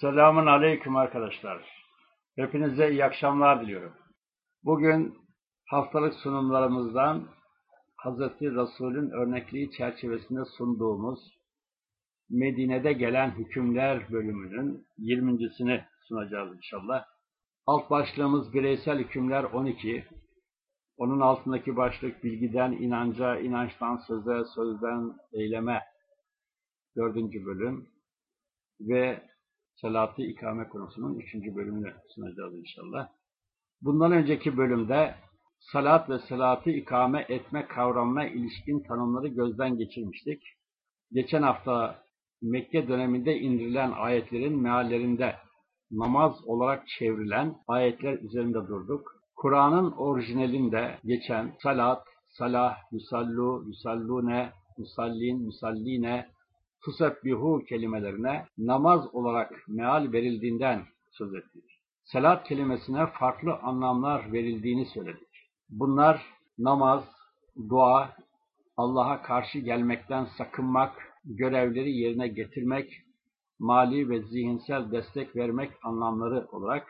Selamun Aleyküm arkadaşlar. Hepinize iyi akşamlar diliyorum. Bugün haftalık sunumlarımızdan Hazreti Resul'ün örnekliği çerçevesinde sunduğumuz Medine'de gelen hükümler bölümünün 20.sini sunacağız inşallah. Alt başlığımız bireysel hükümler 12. Onun altındaki başlık bilgiden inanca, inançtan söze, sözden eyleme 4. bölüm ve salatı ikame konusunun 3. bölümünü sunacağız inşallah. Bundan önceki bölümde salat ve salatı ikame etme kavramına ilişkin tanımları gözden geçirmiştik. Geçen hafta Mekke döneminde indirilen ayetlerin meallerinde namaz olarak çevrilen ayetler üzerinde durduk. Kur'an'ın orijinalinde geçen salat, salah, yusallu, yusallune, musallin, musalline, tusebbihu kelimelerine namaz olarak meal verildiğinden söz ettik. Salat kelimesine farklı anlamlar verildiğini söyledik. Bunlar namaz, dua, Allah'a karşı gelmekten sakınmak, görevleri yerine getirmek, mali ve zihinsel destek vermek anlamları olarak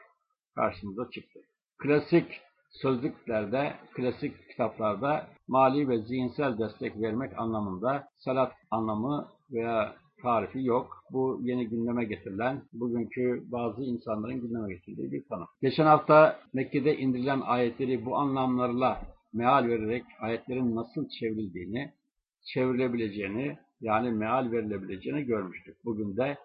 karşımıza çıktı. Klasik sözlüklerde, klasik kitaplarda mali ve zihinsel destek vermek anlamında salat anlamı veya tarifi yok. Bu yeni gündeme getirilen, bugünkü bazı insanların gündeme getirdiği bir tanım. Geçen hafta Mekke'de indirilen ayetleri bu anlamlarla meal vererek ayetlerin nasıl çevrildiğini, çevrilebileceğini, yani meal verilebileceğini görmüştük. Bugün de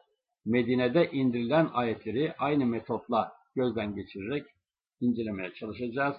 Medine'de indirilen ayetleri aynı metotla gözden geçirerek incelemeye çalışacağız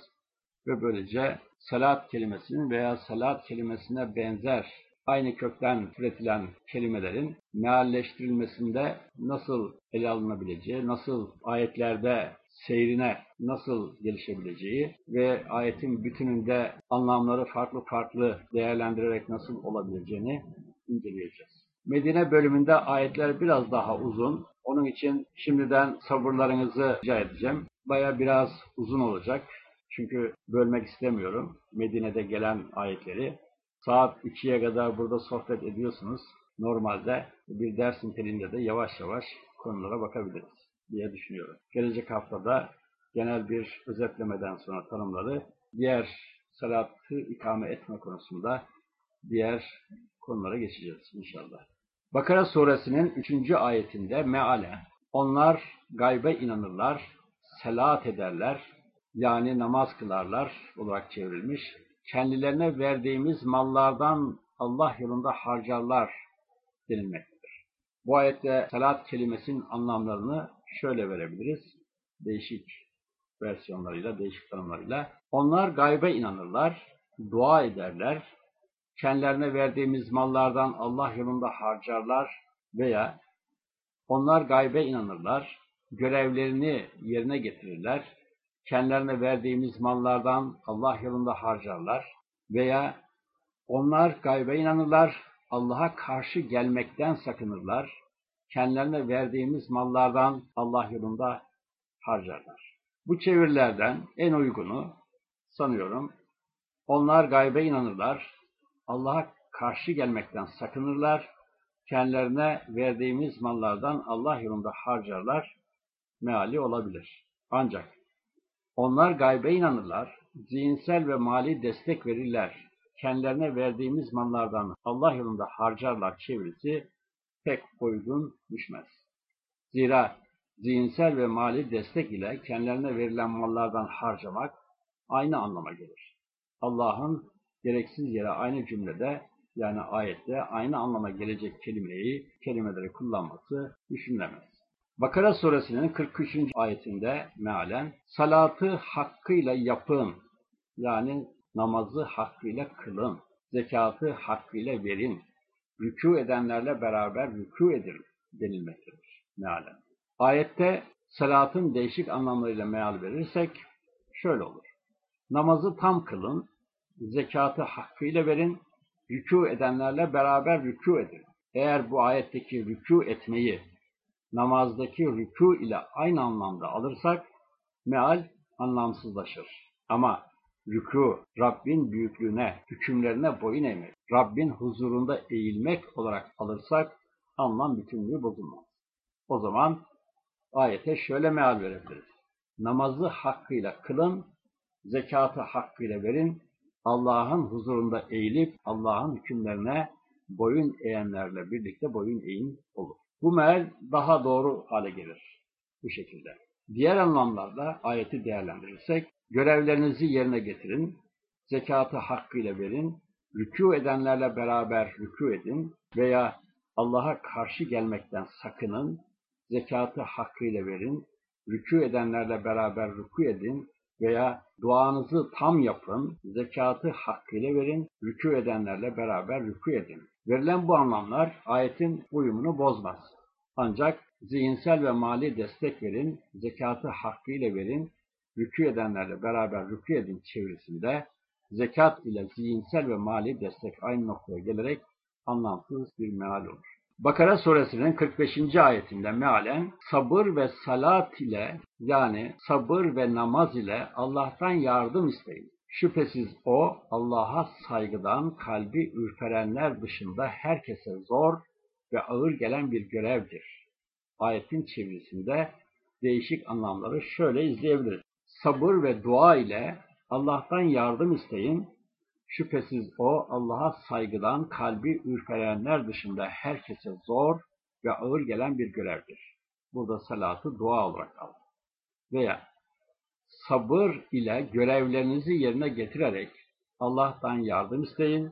ve böylece salat kelimesinin veya salat kelimesine benzer aynı kökten türetilen kelimelerin mealleştirilmesinde nasıl ele alınabileceği, nasıl ayetlerde seyrine nasıl gelişebileceği ve ayetin bütününde anlamları farklı farklı değerlendirerek nasıl olabileceğini inceleyeceğiz. Medine bölümünde ayetler biraz daha uzun. Onun için şimdiden sabırlarınızı rica edeceğim. Baya biraz uzun olacak. Çünkü bölmek istemiyorum Medine'de gelen ayetleri. Saat 2'ye kadar burada sohbet ediyorsunuz. Normalde bir ders niteliğinde de yavaş yavaş konulara bakabiliriz diye düşünüyorum. Gelecek haftada genel bir özetlemeden sonra tanımları diğer salatı ikame etme konusunda diğer konulara geçeceğiz inşallah. Bakara suresinin 3. ayetinde mealen onlar gaybe inanırlar, selat ederler, yani namaz kılarlar olarak çevrilmiş. Kendilerine verdiğimiz mallardan Allah yolunda harcarlar denilmektedir. Bu ayette salat kelimesinin anlamlarını şöyle verebiliriz. Değişik versiyonlarıyla, değişik tanımlarıyla. Onlar gaybe inanırlar, dua ederler, kendilerine verdiğimiz mallardan Allah yolunda harcarlar veya onlar gaybe inanırlar, görevlerini yerine getirirler, kendilerine verdiğimiz mallardan Allah yolunda harcarlar veya onlar gaybe inanırlar, Allah'a karşı gelmekten sakınırlar, kendilerine verdiğimiz mallardan Allah yolunda harcarlar. Bu çevirilerden en uygunu sanıyorum, onlar gaybe inanırlar, Allah'a karşı gelmekten sakınırlar, kendilerine verdiğimiz mallardan Allah yolunda harcarlar, meali olabilir. Ancak onlar gaybe inanırlar, zihinsel ve mali destek verirler, kendilerine verdiğimiz mallardan Allah yolunda harcarlar çevirisi pek uygun düşmez. Zira zihinsel ve mali destek ile kendilerine verilen mallardan harcamak aynı anlama gelir. Allah'ın gereksiz yere aynı cümlede yani ayette aynı anlama gelecek kelimeyi, kelimeleri kullanması düşünülemez. Bakara suresinin 43. ayetinde mealen salatı hakkıyla yapın yani namazı hakkıyla kılın, zekatı hakkıyla verin, rükû edenlerle beraber rükû edin denilmektedir mealen. Ayette salatın değişik anlamlarıyla meal verirsek şöyle olur. Namazı tam kılın, zekatı hakkıyla verin, rükû edenlerle beraber rükû edin. Eğer bu ayetteki rükû etmeyi namazdaki rükû ile aynı anlamda alırsak meal anlamsızlaşır. Ama rükû, Rabbin büyüklüğüne, hükümlerine boyun eğmek, Rabbin huzurunda eğilmek olarak alırsak anlam bütünlüğü bozulmaz. O zaman Ayete şöyle meal verebiliriz. Namazı hakkıyla kılın, zekatı hakkıyla verin, Allah'ın huzurunda eğilip Allah'ın hükümlerine boyun eğenlerle birlikte boyun eğin olur. Bu meal daha doğru hale gelir bu şekilde. Diğer anlamlarda ayeti değerlendirirsek, görevlerinizi yerine getirin, zekatı hakkıyla verin, rükû edenlerle beraber rükû edin veya Allah'a karşı gelmekten sakının, zekatı hakkıyla verin, rükû edenlerle beraber rükû edin veya duanızı tam yapın, zekatı hakkıyla verin, rükû edenlerle beraber rükû edin. Verilen bu anlamlar ayetin uyumunu bozmaz. Ancak zihinsel ve mali destek verin, zekatı hakkıyla verin, rükû edenlerle beraber rükû edin çevresinde zekat ile zihinsel ve mali destek aynı noktaya gelerek anlamsız bir meal olur. Bakara suresinin 45. ayetinde mealen sabır ve salat ile yani sabır ve namaz ile Allah'tan yardım isteyin. Şüphesiz o Allah'a saygıdan kalbi ürperenler dışında herkese zor ve ağır gelen bir görevdir. Ayetin çevirisinde değişik anlamları şöyle izleyebiliriz. Sabır ve dua ile Allah'tan yardım isteyin. Şüphesiz o Allah'a saygıdan kalbi ürperenler dışında herkese zor ve ağır gelen bir görevdir. Burada salatı dua olarak alın. Veya sabır ile görevlerinizi yerine getirerek Allah'tan yardım isteyin.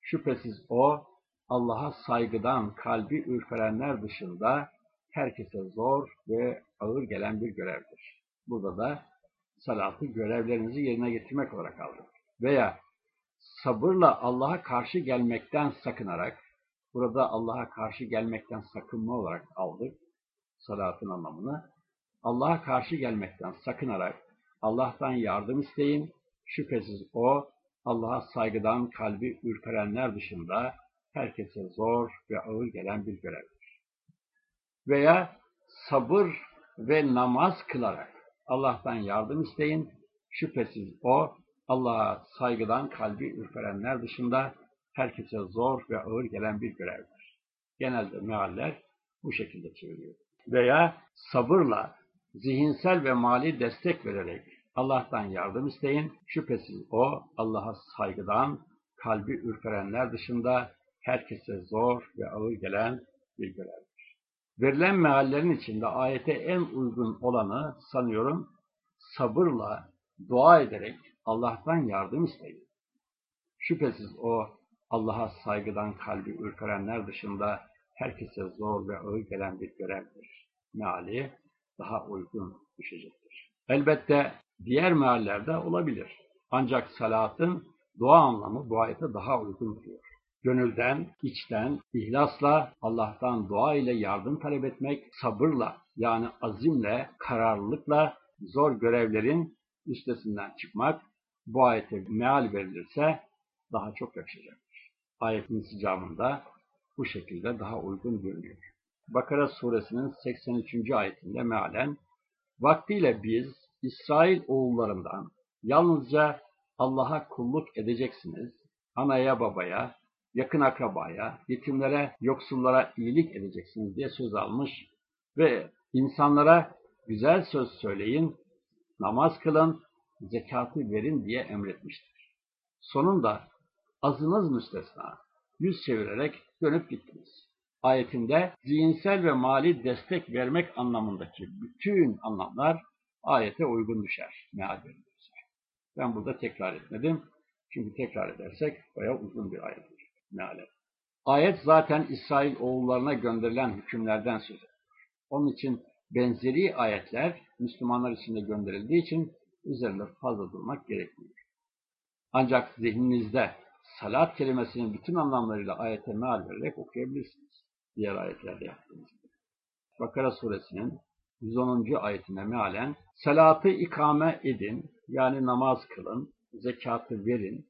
Şüphesiz o Allah'a saygıdan kalbi ürperenler dışında herkese zor ve ağır gelen bir görevdir. Burada da salatı görevlerinizi yerine getirmek olarak aldık. Veya sabırla Allah'a karşı gelmekten sakınarak, burada Allah'a karşı gelmekten sakınma olarak aldık salatın anlamını. Allah'a karşı gelmekten sakınarak Allah'tan yardım isteyin. Şüphesiz O Allah'a saygıdan kalbi ürperenler dışında herkese zor ve ağır gelen bir görevdir. Veya sabır ve namaz kılarak Allah'tan yardım isteyin. Şüphesiz O Allah'a saygıdan kalbi ürperenler dışında herkese zor ve ağır gelen bir görevdir. Genelde mealler bu şekilde çeviriyor. Veya sabırla, zihinsel ve mali destek vererek Allah'tan yardım isteyin. Şüphesiz O Allah'a saygıdan kalbi ürperenler dışında herkese zor ve ağır gelen bir görevdir. Verilen meallerin içinde ayete en uygun olanı sanıyorum sabırla, dua ederek Allah'tan yardım isteyin. Şüphesiz o Allah'a saygıdan kalbi ürperenler dışında herkese zor ve ağır gelen bir görevdir. Meali daha uygun düşecektir. Elbette diğer meallerde olabilir. Ancak salatın dua anlamı bu ayete daha uygun duruyor. Gönülden, içten, ihlasla, Allah'tan dua ile yardım talep etmek, sabırla yani azimle, kararlılıkla zor görevlerin üstesinden çıkmak, bu ayete meal verilirse daha çok yakışacaktır. Ayetin sıcağında bu şekilde daha uygun görünüyor. Bakara suresinin 83. ayetinde mealen Vaktiyle biz İsrail oğullarından yalnızca Allah'a kulluk edeceksiniz, anaya babaya, yakın akrabaya, yetimlere, yoksullara iyilik edeceksiniz diye söz almış ve insanlara güzel söz söyleyin, namaz kılın, zekatı verin diye emretmiştir. Sonunda azınız müstesna, yüz çevirerek dönüp gittiniz. Ayetinde zihinsel ve mali destek vermek anlamındaki bütün anlamlar ayete uygun düşer. Meal verilirse. Ben burada tekrar etmedim. Çünkü tekrar edersek bayağı uzun bir ayettir. Meale. Ayet zaten İsrail oğullarına gönderilen hükümlerden söz ediyor. Onun için benzeri ayetler Müslümanlar için de gönderildiği için üzerinde fazla durmak gerekmiyor. Ancak zihninizde salat kelimesinin bütün anlamlarıyla ayete meal vererek okuyabilirsiniz. Diğer ayetlerde yaptığınız gibi. Bakara suresinin 110. ayetine mealen salatı ikame edin yani namaz kılın, zekatı verin.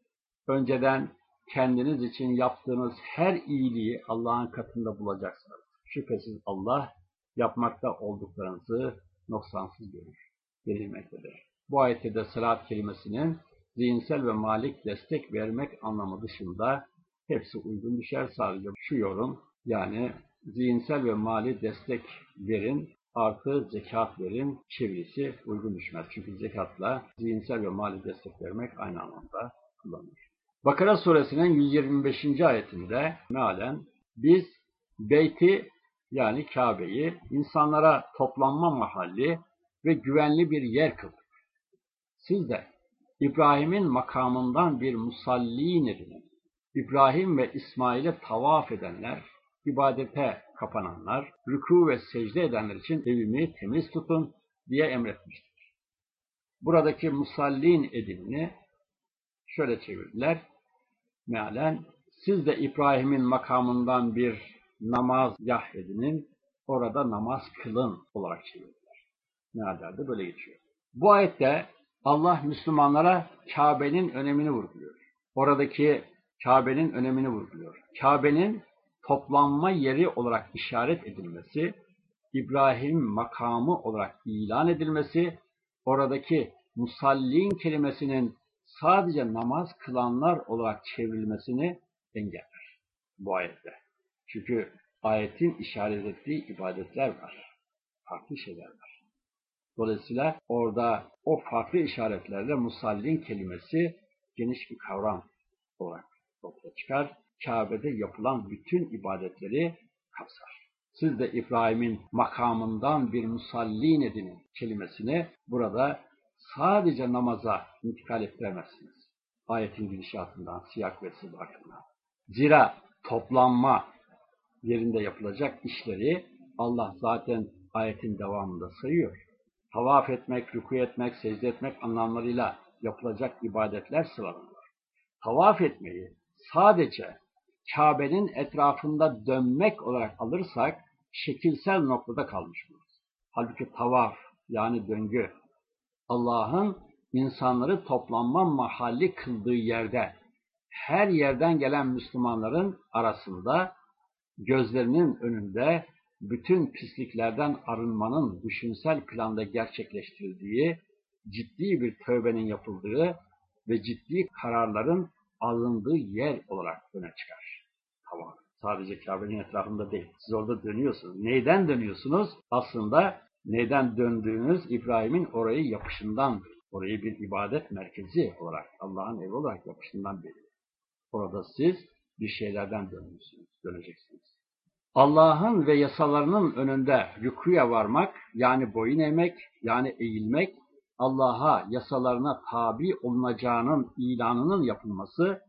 Önceden kendiniz için yaptığınız her iyiliği Allah'ın katında bulacaksınız. Şüphesiz Allah yapmakta olduklarınızı noksansız görür, denilmektedir. Bu ayette de salat kelimesinin zihinsel ve malik destek vermek anlamı dışında hepsi uygun düşer. Sadece şu yorum yani zihinsel ve mali destek verin, artı zekat verin çevirisi uygun düşmez. Çünkü zekatla zihinsel ve mali destek vermek aynı anlamda kullanılır. Bakara suresinin 125. ayetinde mealen biz beyti yani Kabe'yi insanlara toplanma mahalli ve güvenli bir yer kıldık. Siz de İbrahim'in makamından bir musallin edinin. İbrahim ve İsmail'e tavaf edenler, ibadete kapananlar, rükû ve secde edenler için evimi temiz tutun diye emretmiştir. Buradaki musallin edinini şöyle çevirdiler. Mealen siz de İbrahim'in makamından bir namaz yah edinin, orada namaz kılın olarak çevirdiler. Meallerde böyle geçiyor. Bu ayette Allah Müslümanlara Kabe'nin önemini vurguluyor. Oradaki Kabe'nin önemini vurguluyor. Kabe'nin toplanma yeri olarak işaret edilmesi, İbrahim makamı olarak ilan edilmesi, oradaki musallin kelimesinin sadece namaz kılanlar olarak çevrilmesini engeller bu ayette. Çünkü ayetin işaret ettiği ibadetler var. Farklı şeyler var. Dolayısıyla orada o farklı işaretlerle musallin kelimesi geniş bir kavram olarak ortaya çıkar. Kabe'de yapılan bütün ibadetleri kapsar. Siz de İbrahim'in makamından bir musallin edinin kelimesini burada sadece namaza intikal ettiremezsiniz. Ayetin gidişatından, siyak ve sıdakından. Zira toplanma yerinde yapılacak işleri Allah zaten ayetin devamında sayıyor. Tavaf etmek, ruku etmek, secde etmek anlamlarıyla yapılacak ibadetler sıralanıyor. Tavaf etmeyi sadece Kabe'nin etrafında dönmek olarak alırsak şekilsel noktada kalmış oluruz. Halbuki tavaf yani döngü Allah'ın insanları toplanma mahalli kıldığı yerde her yerden gelen Müslümanların arasında gözlerinin önünde bütün pisliklerden arınmanın düşünsel planda gerçekleştirildiği, ciddi bir tövbenin yapıldığı ve ciddi kararların alındığı yer olarak öne çıkar. Tamam. Sadece Kabe'nin etrafında değil. Siz orada dönüyorsunuz. Neyden dönüyorsunuz? Aslında neyden döndüğünüz İbrahim'in orayı yapışından, orayı bir ibadet merkezi olarak, Allah'ın evi olarak yapışından belli. Orada siz bir şeylerden dönüyorsunuz, döneceksiniz. Allah'ın ve yasalarının önünde rükuya varmak, yani boyun eğmek, yani eğilmek, Allah'a, yasalarına tabi olunacağının ilanının yapılması,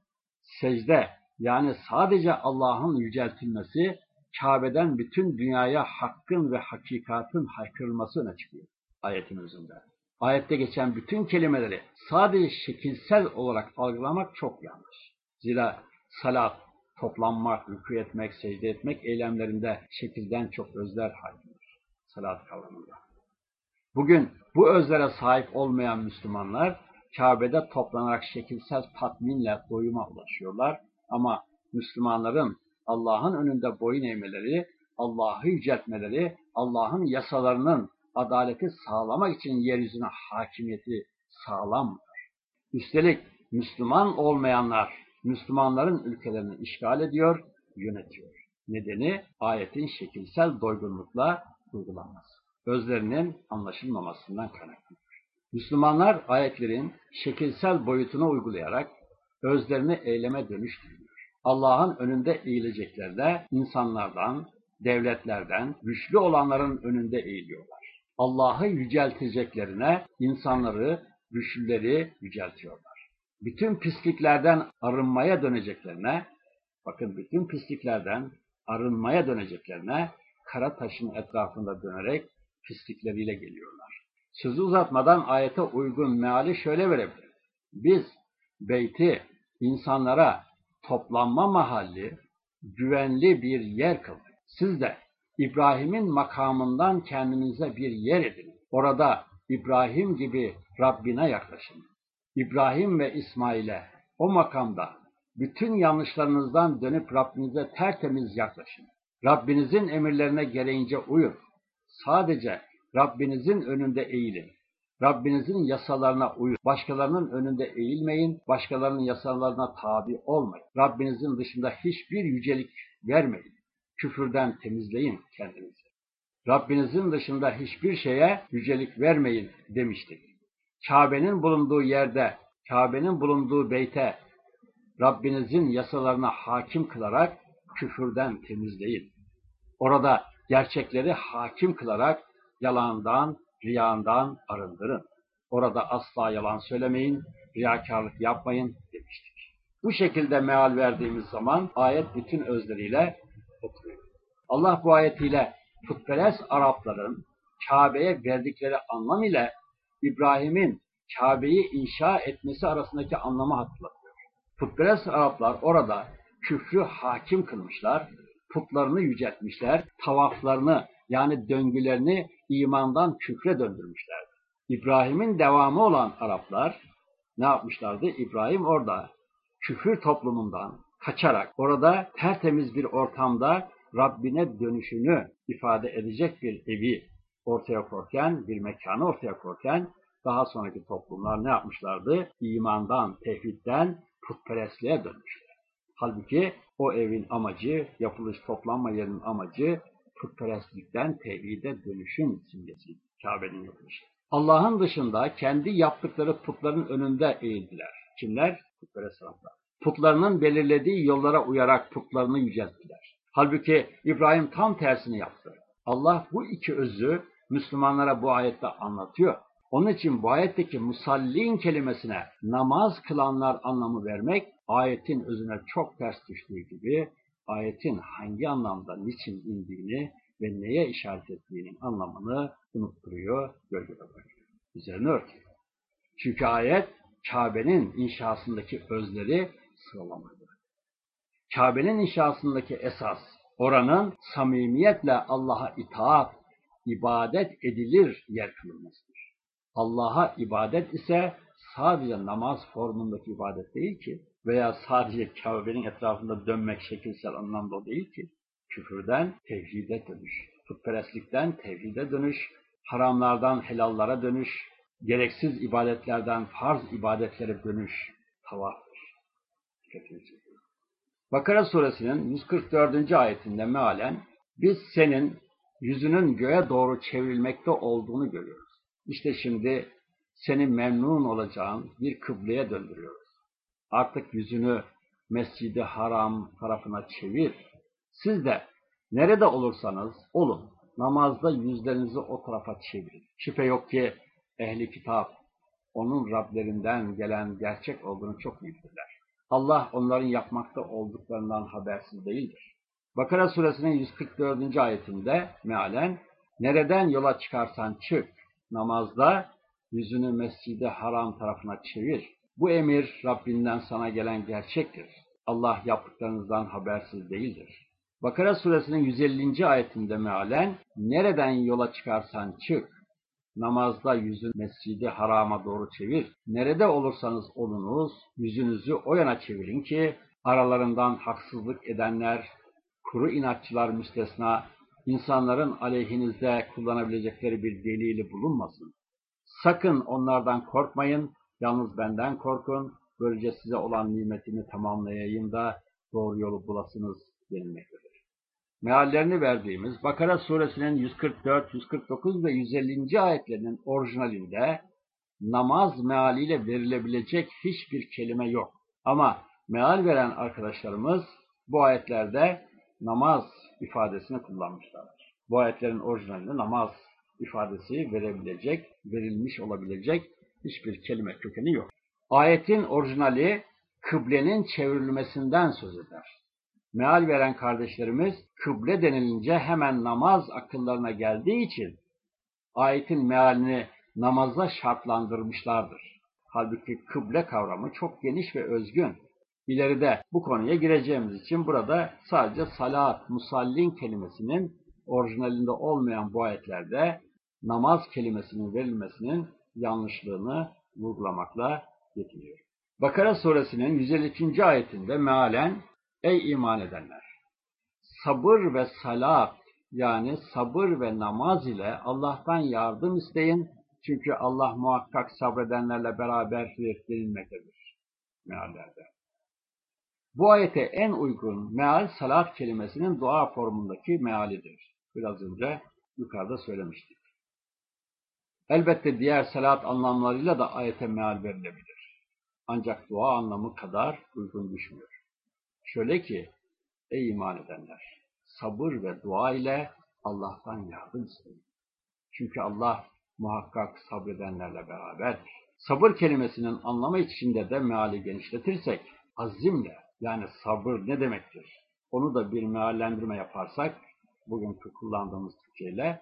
secde, yani sadece Allah'ın yüceltilmesi, Kabe'den bütün dünyaya hakkın ve hakikatın haykırılması öne çıkıyor ayetin özünde. Ayette geçen bütün kelimeleri sadece şekilsel olarak algılamak çok yanlış. Zira salat, toplanmak, rükû etmek, secde etmek eylemlerinde şekilden çok özler haykırır. Salat kavramında. Bugün bu özlere sahip olmayan Müslümanlar Kabe'de toplanarak şekilsel tatminle doyuma ulaşıyorlar. Ama Müslümanların Allah'ın önünde boyun eğmeleri, Allah'ı yüceltmeleri, Allah'ın yasalarının adaleti sağlamak için yeryüzüne hakimiyeti sağlamdır. Üstelik Müslüman olmayanlar Müslümanların ülkelerini işgal ediyor, yönetiyor. Nedeni ayetin şekilsel doygunlukla uygulanması. Özlerinin anlaşılmamasından kaynaklıdır. Müslümanlar ayetlerin şekilsel boyutunu uygulayarak özlerini eyleme dönüştürüyor. Allah'ın önünde eğilecekler insanlardan, devletlerden, güçlü olanların önünde eğiliyorlar. Allah'ı yücelteceklerine insanları, güçlüleri yüceltiyorlar. Bütün pisliklerden arınmaya döneceklerine, bakın bütün pisliklerden arınmaya döneceklerine kara taşın etrafında dönerek pislikleriyle geliyorlar. Sözü uzatmadan ayete uygun meali şöyle verebilir. Biz beyti insanlara toplanma mahalli, güvenli bir yer kıldık. Siz de İbrahim'in makamından kendinize bir yer edin. Orada İbrahim gibi Rabbine yaklaşın. İbrahim ve İsmail'e o makamda bütün yanlışlarınızdan dönüp Rabbinize tertemiz yaklaşın. Rabbinizin emirlerine gereğince uyun. Sadece Rabbinizin önünde eğilin. Rabbinizin yasalarına uyun. Başkalarının önünde eğilmeyin. Başkalarının yasalarına tabi olmayın. Rabbinizin dışında hiçbir yücelik vermeyin. Küfürden temizleyin kendinizi. Rabbinizin dışında hiçbir şeye yücelik vermeyin demiştik. Kabe'nin bulunduğu yerde, Kabe'nin bulunduğu beyte Rabbinizin yasalarına hakim kılarak küfürden temizleyin. Orada gerçekleri hakim kılarak yalandan, riyandan arındırın. Orada asla yalan söylemeyin, riyakarlık yapmayın demiştik. Bu şekilde meal verdiğimiz zaman ayet bütün özleriyle oturuyor. Allah bu ayetiyle putperest Arapların Kabe'ye verdikleri anlam ile İbrahim'in Kabe'yi inşa etmesi arasındaki anlamı hatırlatıyor. Putperest Araplar orada küfrü hakim kılmışlar, putlarını yüceltmişler, tavaflarını yani döngülerini imandan küfre döndürmüşlerdi. İbrahim'in devamı olan Araplar ne yapmışlardı? İbrahim orada küfür toplumundan kaçarak orada tertemiz bir ortamda Rabbine dönüşünü ifade edecek bir evi ortaya korken, bir mekanı ortaya korken daha sonraki toplumlar ne yapmışlardı? İmandan, tevhidden putperestliğe dönmüşler. Halbuki o evin amacı, yapılış toplanma yerinin amacı putperestlikten tevhide dönüşün simgesi. Kabe'nin yapılışı. Allah'ın dışında kendi yaptıkları putların önünde eğildiler. Kimler? Putperest Araplar. Putlarının belirlediği yollara uyarak putlarını yücelttiler. Halbuki İbrahim tam tersini yaptı. Allah bu iki özü Müslümanlara bu ayette anlatıyor. Onun için bu ayetteki musallin kelimesine namaz kılanlar anlamı vermek ayetin özüne çok ters düştüğü gibi ayetin hangi anlamda niçin indiğini ve neye işaret ettiğinin anlamını unutturuyor, gölgede bırakıyor. Üzerine örtüyor. Çünkü ayet Kabe'nin inşasındaki özleri sıralamadır. Kabe'nin inşasındaki esas, oranın samimiyetle Allah'a itaat, ibadet edilir yer kılınmasıdır. Allah'a ibadet ise sadece namaz formundaki ibadet değil ki veya sadece Kabe'nin etrafında dönmek şekilsel anlamda değil ki küfürden tevhide dönüş, putperestlikten tevhide dönüş, haramlardan helallara dönüş, gereksiz ibadetlerden farz ibadetlere dönüş tavaftır. Bakara suresinin 144. ayetinde mealen biz senin yüzünün göğe doğru çevrilmekte olduğunu görüyoruz. İşte şimdi seni memnun olacağın bir kıbleye döndürüyoruz. Artık yüzünü Mescid-i Haram tarafına çevir. Siz de nerede olursanız olun, namazda yüzlerinizi o tarafa çevirin. Şüphe yok ki ehli kitap onun Rablerinden gelen gerçek olduğunu çok iyi bilirler. Allah onların yapmakta olduklarından habersiz değildir. Bakara suresinin 144. ayetinde mealen nereden yola çıkarsan çık, namazda yüzünü mescidi haram tarafına çevir. Bu emir Rabbinden sana gelen gerçektir. Allah yaptıklarınızdan habersiz değildir. Bakara suresinin 150. ayetinde mealen nereden yola çıkarsan çık, namazda yüzün mescidi harama doğru çevir. Nerede olursanız olunuz, yüzünüzü o yana çevirin ki aralarından haksızlık edenler, kuru inatçılar müstesna, insanların aleyhinizde kullanabilecekleri bir delili bulunmasın. Sakın onlardan korkmayın, yalnız benden korkun, böylece size olan nimetimi tamamlayayım da doğru yolu bulasınız denilmektedir. Meallerini verdiğimiz Bakara suresinin 144, 149 ve 150. ayetlerinin orijinalinde namaz mealiyle verilebilecek hiçbir kelime yok. Ama meal veren arkadaşlarımız bu ayetlerde namaz ifadesini kullanmışlardır. Bu ayetlerin orijinalinde namaz ifadesi verebilecek, verilmiş olabilecek hiçbir kelime kökeni yok. Ayetin orijinali kıblenin çevrilmesinden söz eder. Meal veren kardeşlerimiz kıble denilince hemen namaz akıllarına geldiği için ayetin mealini namaza şartlandırmışlardır. Halbuki kıble kavramı çok geniş ve özgün. İleride bu konuya gireceğimiz için burada sadece salat, musallin kelimesinin orijinalinde olmayan bu ayetlerde namaz kelimesinin verilmesinin yanlışlığını vurgulamakla yetiniyor. Bakara suresinin 152. ayetinde mealen Ey iman edenler! Sabır ve salat yani sabır ve namaz ile Allah'tan yardım isteyin. Çünkü Allah muhakkak sabredenlerle beraberdir denilmektedir meallerde. Bu ayete en uygun meal salat kelimesinin dua formundaki mealidir. Biraz önce yukarıda söylemiştik. Elbette diğer salat anlamlarıyla da ayete meal verilebilir. Ancak dua anlamı kadar uygun düşmüyor. Şöyle ki, ey iman edenler, sabır ve dua ile Allah'tan yardım isteyin. Çünkü Allah muhakkak sabredenlerle beraberdir. Sabır kelimesinin anlamı içinde de meali genişletirsek, azimle, yani sabır ne demektir? Onu da bir meallendirme yaparsak, bugünkü kullandığımız Türkçeyle,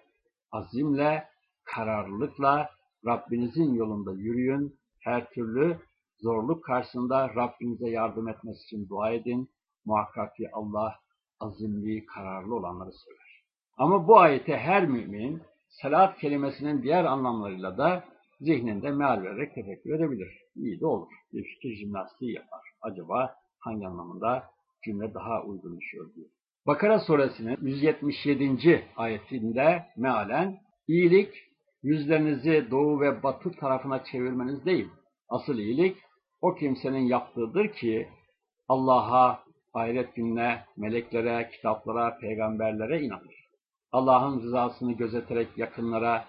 azimle, kararlılıkla Rabbinizin yolunda yürüyün, her türlü zorluk karşısında Rabbinize yardım etmesi için dua edin. Muhakkak ki Allah azimli, kararlı olanları söyler. Ama bu ayete her mümin salat kelimesinin diğer anlamlarıyla da zihninde meal vererek tefekkür edebilir. İyi de olur. Bir fikir jimnastiği yapar. Acaba hangi anlamında cümle daha uygun düşüyor diye. Bakara suresinin 177. ayetinde mealen iyilik yüzlerinizi doğu ve batı tarafına çevirmeniz değil. Asıl iyilik o kimsenin yaptığıdır ki Allah'a, ahiret gününe, meleklere, kitaplara, peygamberlere inanır. Allah'ın rızasını gözeterek yakınlara,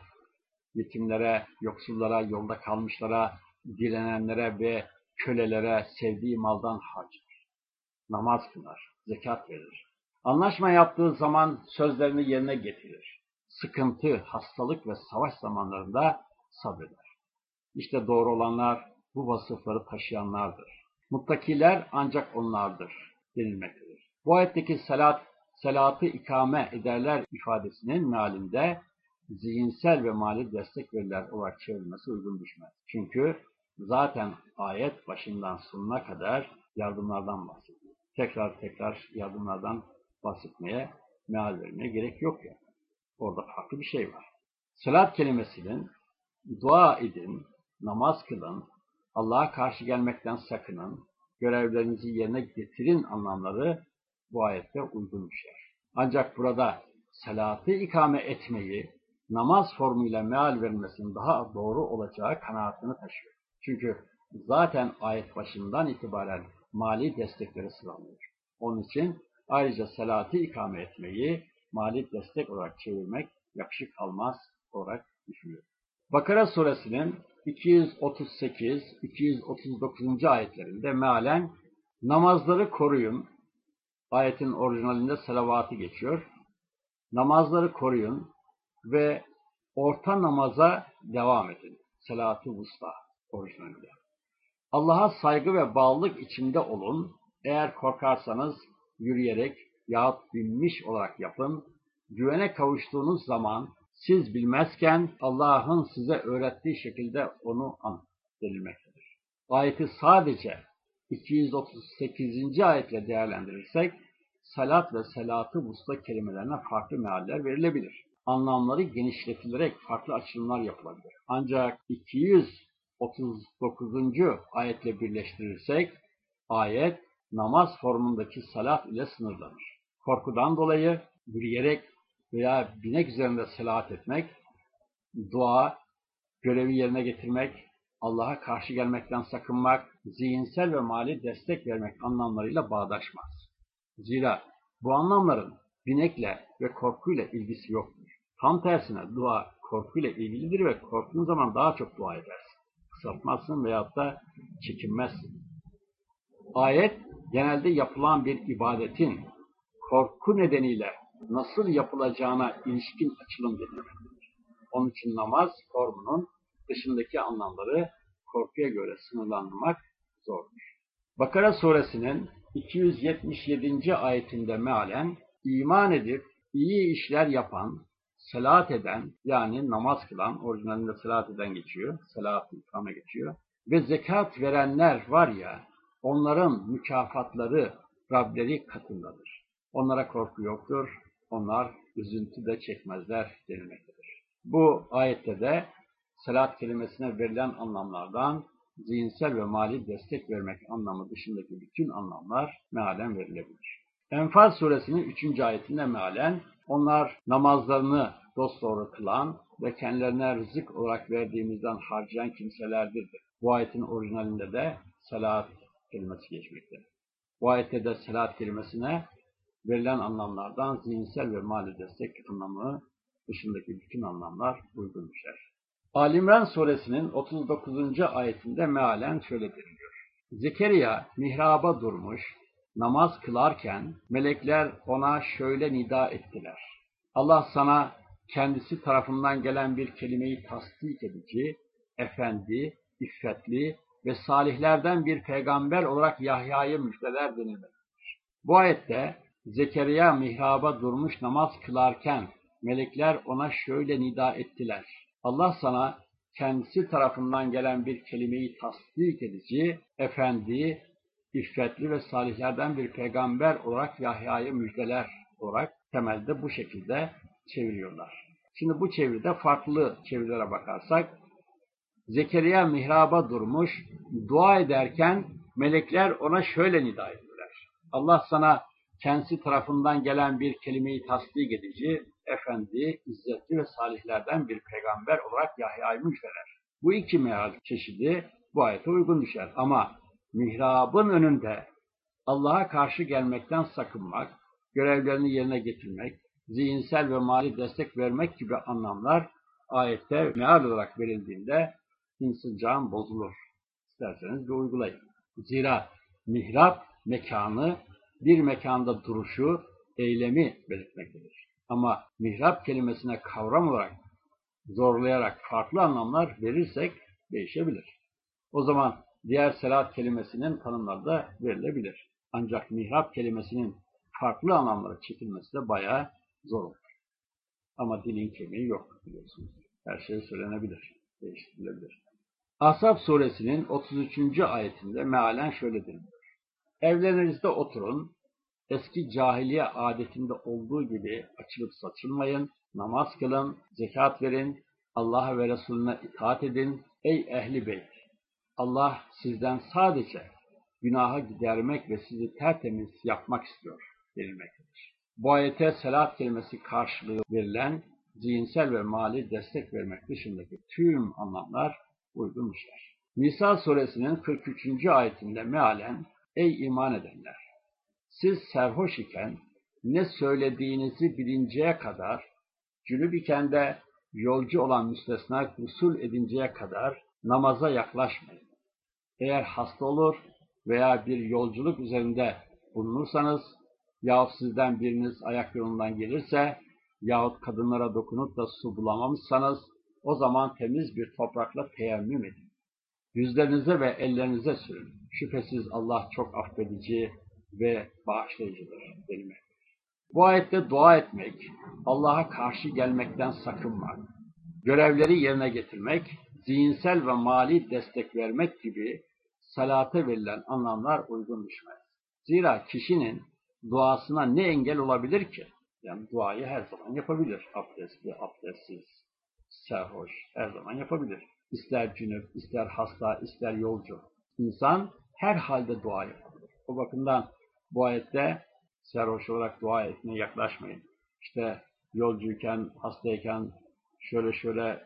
yetimlere, yoksullara, yolda kalmışlara, dilenenlere ve kölelere sevdiği maldan harcar. Namaz kılar, zekat verir. Anlaşma yaptığı zaman sözlerini yerine getirir. Sıkıntı, hastalık ve savaş zamanlarında sabreder. İşte doğru olanlar bu vasıfları taşıyanlardır. Muttakiler ancak onlardır denilmektedir. Bu ayetteki salat, salatı ikame ederler ifadesinin mealinde zihinsel ve mali destek verirler olarak çevrilmesi uygun düşmez. Çünkü zaten ayet başından sonuna kadar yardımlardan bahsediyor. Tekrar tekrar yardımlardan bahsetmeye, meal vermeye gerek yok yani. Orada farklı bir şey var. Salat kelimesinin dua edin, namaz kılın, Allah'a karşı gelmekten sakının, görevlerinizi yerine getirin anlamları bu ayette uygun düşer. Ancak burada salatı ikame etmeyi namaz formuyla meal verilmesinin daha doğru olacağı kanaatini taşıyor. Çünkü zaten ayet başından itibaren mali destekleri sıralanıyor. Onun için ayrıca salatı ikame etmeyi mali destek olarak çevirmek yakışık almaz olarak düşünüyor. Bakara suresinin 238-239. ayetlerinde mealen namazları koruyun. Ayetin orijinalinde salavatı geçiyor. Namazları koruyun ve orta namaza devam edin. Salatı vusta orijinalinde. Allah'a saygı ve bağlılık içinde olun. Eğer korkarsanız yürüyerek yahut binmiş olarak yapın. Güvene kavuştuğunuz zaman siz bilmezken Allah'ın size öğrettiği şekilde onu an denilmektedir. Ayeti sadece 238. ayetle değerlendirirsek salat ve salatı vusta kelimelerine farklı mealler verilebilir. Anlamları genişletilerek farklı açılımlar yapılabilir. Ancak 239. ayetle birleştirirsek ayet namaz formundaki salat ile sınırlanır. Korkudan dolayı yürüyerek veya binek üzerinde selat etmek, dua, görevi yerine getirmek, Allah'a karşı gelmekten sakınmak, zihinsel ve mali destek vermek anlamlarıyla bağdaşmaz. Zira bu anlamların binekle ve korkuyla ilgisi yoktur. Tam tersine dua korkuyla ilgilidir ve korktuğun zaman daha çok dua edersin. Kısaltmazsın veyahut da çekinmezsin. Ayet genelde yapılan bir ibadetin korku nedeniyle nasıl yapılacağına ilişkin açılım getirmektedir. Onun için namaz formunun dışındaki anlamları korkuya göre sınırlandırmak zordur. Bakara suresinin 277. ayetinde mealen iman edip iyi işler yapan, salat eden yani namaz kılan, orijinalinde salat eden geçiyor, salat ikame geçiyor ve zekat verenler var ya onların mükafatları Rableri katındadır. Onlara korku yoktur, onlar üzüntü de çekmezler denilmektedir. Bu ayette de salat kelimesine verilen anlamlardan zihinsel ve mali destek vermek anlamı dışındaki bütün anlamlar mealen verilebilir. Enfal suresinin 3. ayetinde mealen onlar namazlarını dosdoğru kılan ve kendilerine rızık olarak verdiğimizden harcayan kimselerdir. Bu ayetin orijinalinde de salat kelimesi geçmekte. Bu ayette de salat kelimesine verilen anlamlardan zihinsel ve mali destek anlamı dışındaki bütün anlamlar uygun düşer. Alimran suresinin 39. ayetinde mealen şöyle deniliyor. Zekeriya mihraba durmuş, namaz kılarken melekler ona şöyle nida ettiler. Allah sana kendisi tarafından gelen bir kelimeyi tasdik edici, efendi, iffetli ve salihlerden bir peygamber olarak Yahya'yı müjdeler denilmektedir. Bu ayette Zekeriya mihraba durmuş namaz kılarken melekler ona şöyle nida ettiler. Allah sana kendisi tarafından gelen bir kelimeyi tasdik edici, efendi, iffetli ve salihlerden bir peygamber olarak Yahya'yı müjdeler olarak temelde bu şekilde çeviriyorlar. Şimdi bu çeviride farklı çevirilere bakarsak, Zekeriya mihraba durmuş, dua ederken melekler ona şöyle nida ettiler. Allah sana kendisi tarafından gelen bir kelimeyi tasdik edici, efendi, izzetli ve salihlerden bir peygamber olarak Yahya'yı müjdeler. Bu iki meal çeşidi bu ayete uygun düşer. Ama mihrabın önünde Allah'a karşı gelmekten sakınmak, görevlerini yerine getirmek, zihinsel ve mali destek vermek gibi anlamlar ayette meal olarak verildiğinde insıcam bozulur. İsterseniz bir uygulayın. Zira mihrap mekanı, bir mekanda duruşu, eylemi belirtmektedir. Ama mihrap kelimesine kavram olarak zorlayarak farklı anlamlar verirsek değişebilir. O zaman diğer selat kelimesinin tanımları da verilebilir. Ancak mihrap kelimesinin farklı anlamlara çekilmesi de bayağı zor olur. Ama dilin kemiği yok biliyorsunuz. Her şey söylenebilir, değiştirilebilir. Ashab suresinin 33. ayetinde mealen şöyle deniliyor. Evlerinizde oturun, eski cahiliye adetinde olduğu gibi açılıp saçılmayın, namaz kılın, zekat verin, Allah'a ve Resulüne itaat edin. Ey ehli beyt! Allah sizden sadece günaha gidermek ve sizi tertemiz yapmak istiyor denilmektedir. Bu ayete selat kelimesi karşılığı verilen zihinsel ve mali destek vermek dışındaki tüm anlamlar uygunmuşlar. Nisa suresinin 43. ayetinde mealen Ey iman edenler! Siz serhoş iken ne söylediğinizi bilinceye kadar, cünüp iken de yolcu olan müstesna usul edinceye kadar namaza yaklaşmayın. Eğer hasta olur veya bir yolculuk üzerinde bulunursanız yahut sizden biriniz ayak yolundan gelirse yahut kadınlara dokunup da su bulamamışsanız o zaman temiz bir toprakla teyemmüm edin. Yüzlerinize ve ellerinize sürün. Şüphesiz Allah çok affedici ve bağışlayıcıdır denilmektedir. Bu ayette dua etmek, Allah'a karşı gelmekten sakınmak, görevleri yerine getirmek, zihinsel ve mali destek vermek gibi salate verilen anlamlar uygun düşmez. Zira kişinin duasına ne engel olabilir ki? Yani duayı her zaman yapabilir. Abdestli, abdestsiz, serhoş her zaman yapabilir. İster cünüp, ister hasta, ister yolcu. İnsan her halde dua yapabilir. O bakımdan bu ayette serhoş olarak dua etmeye yaklaşmayın. İşte yolcuyken, hastayken şöyle şöyle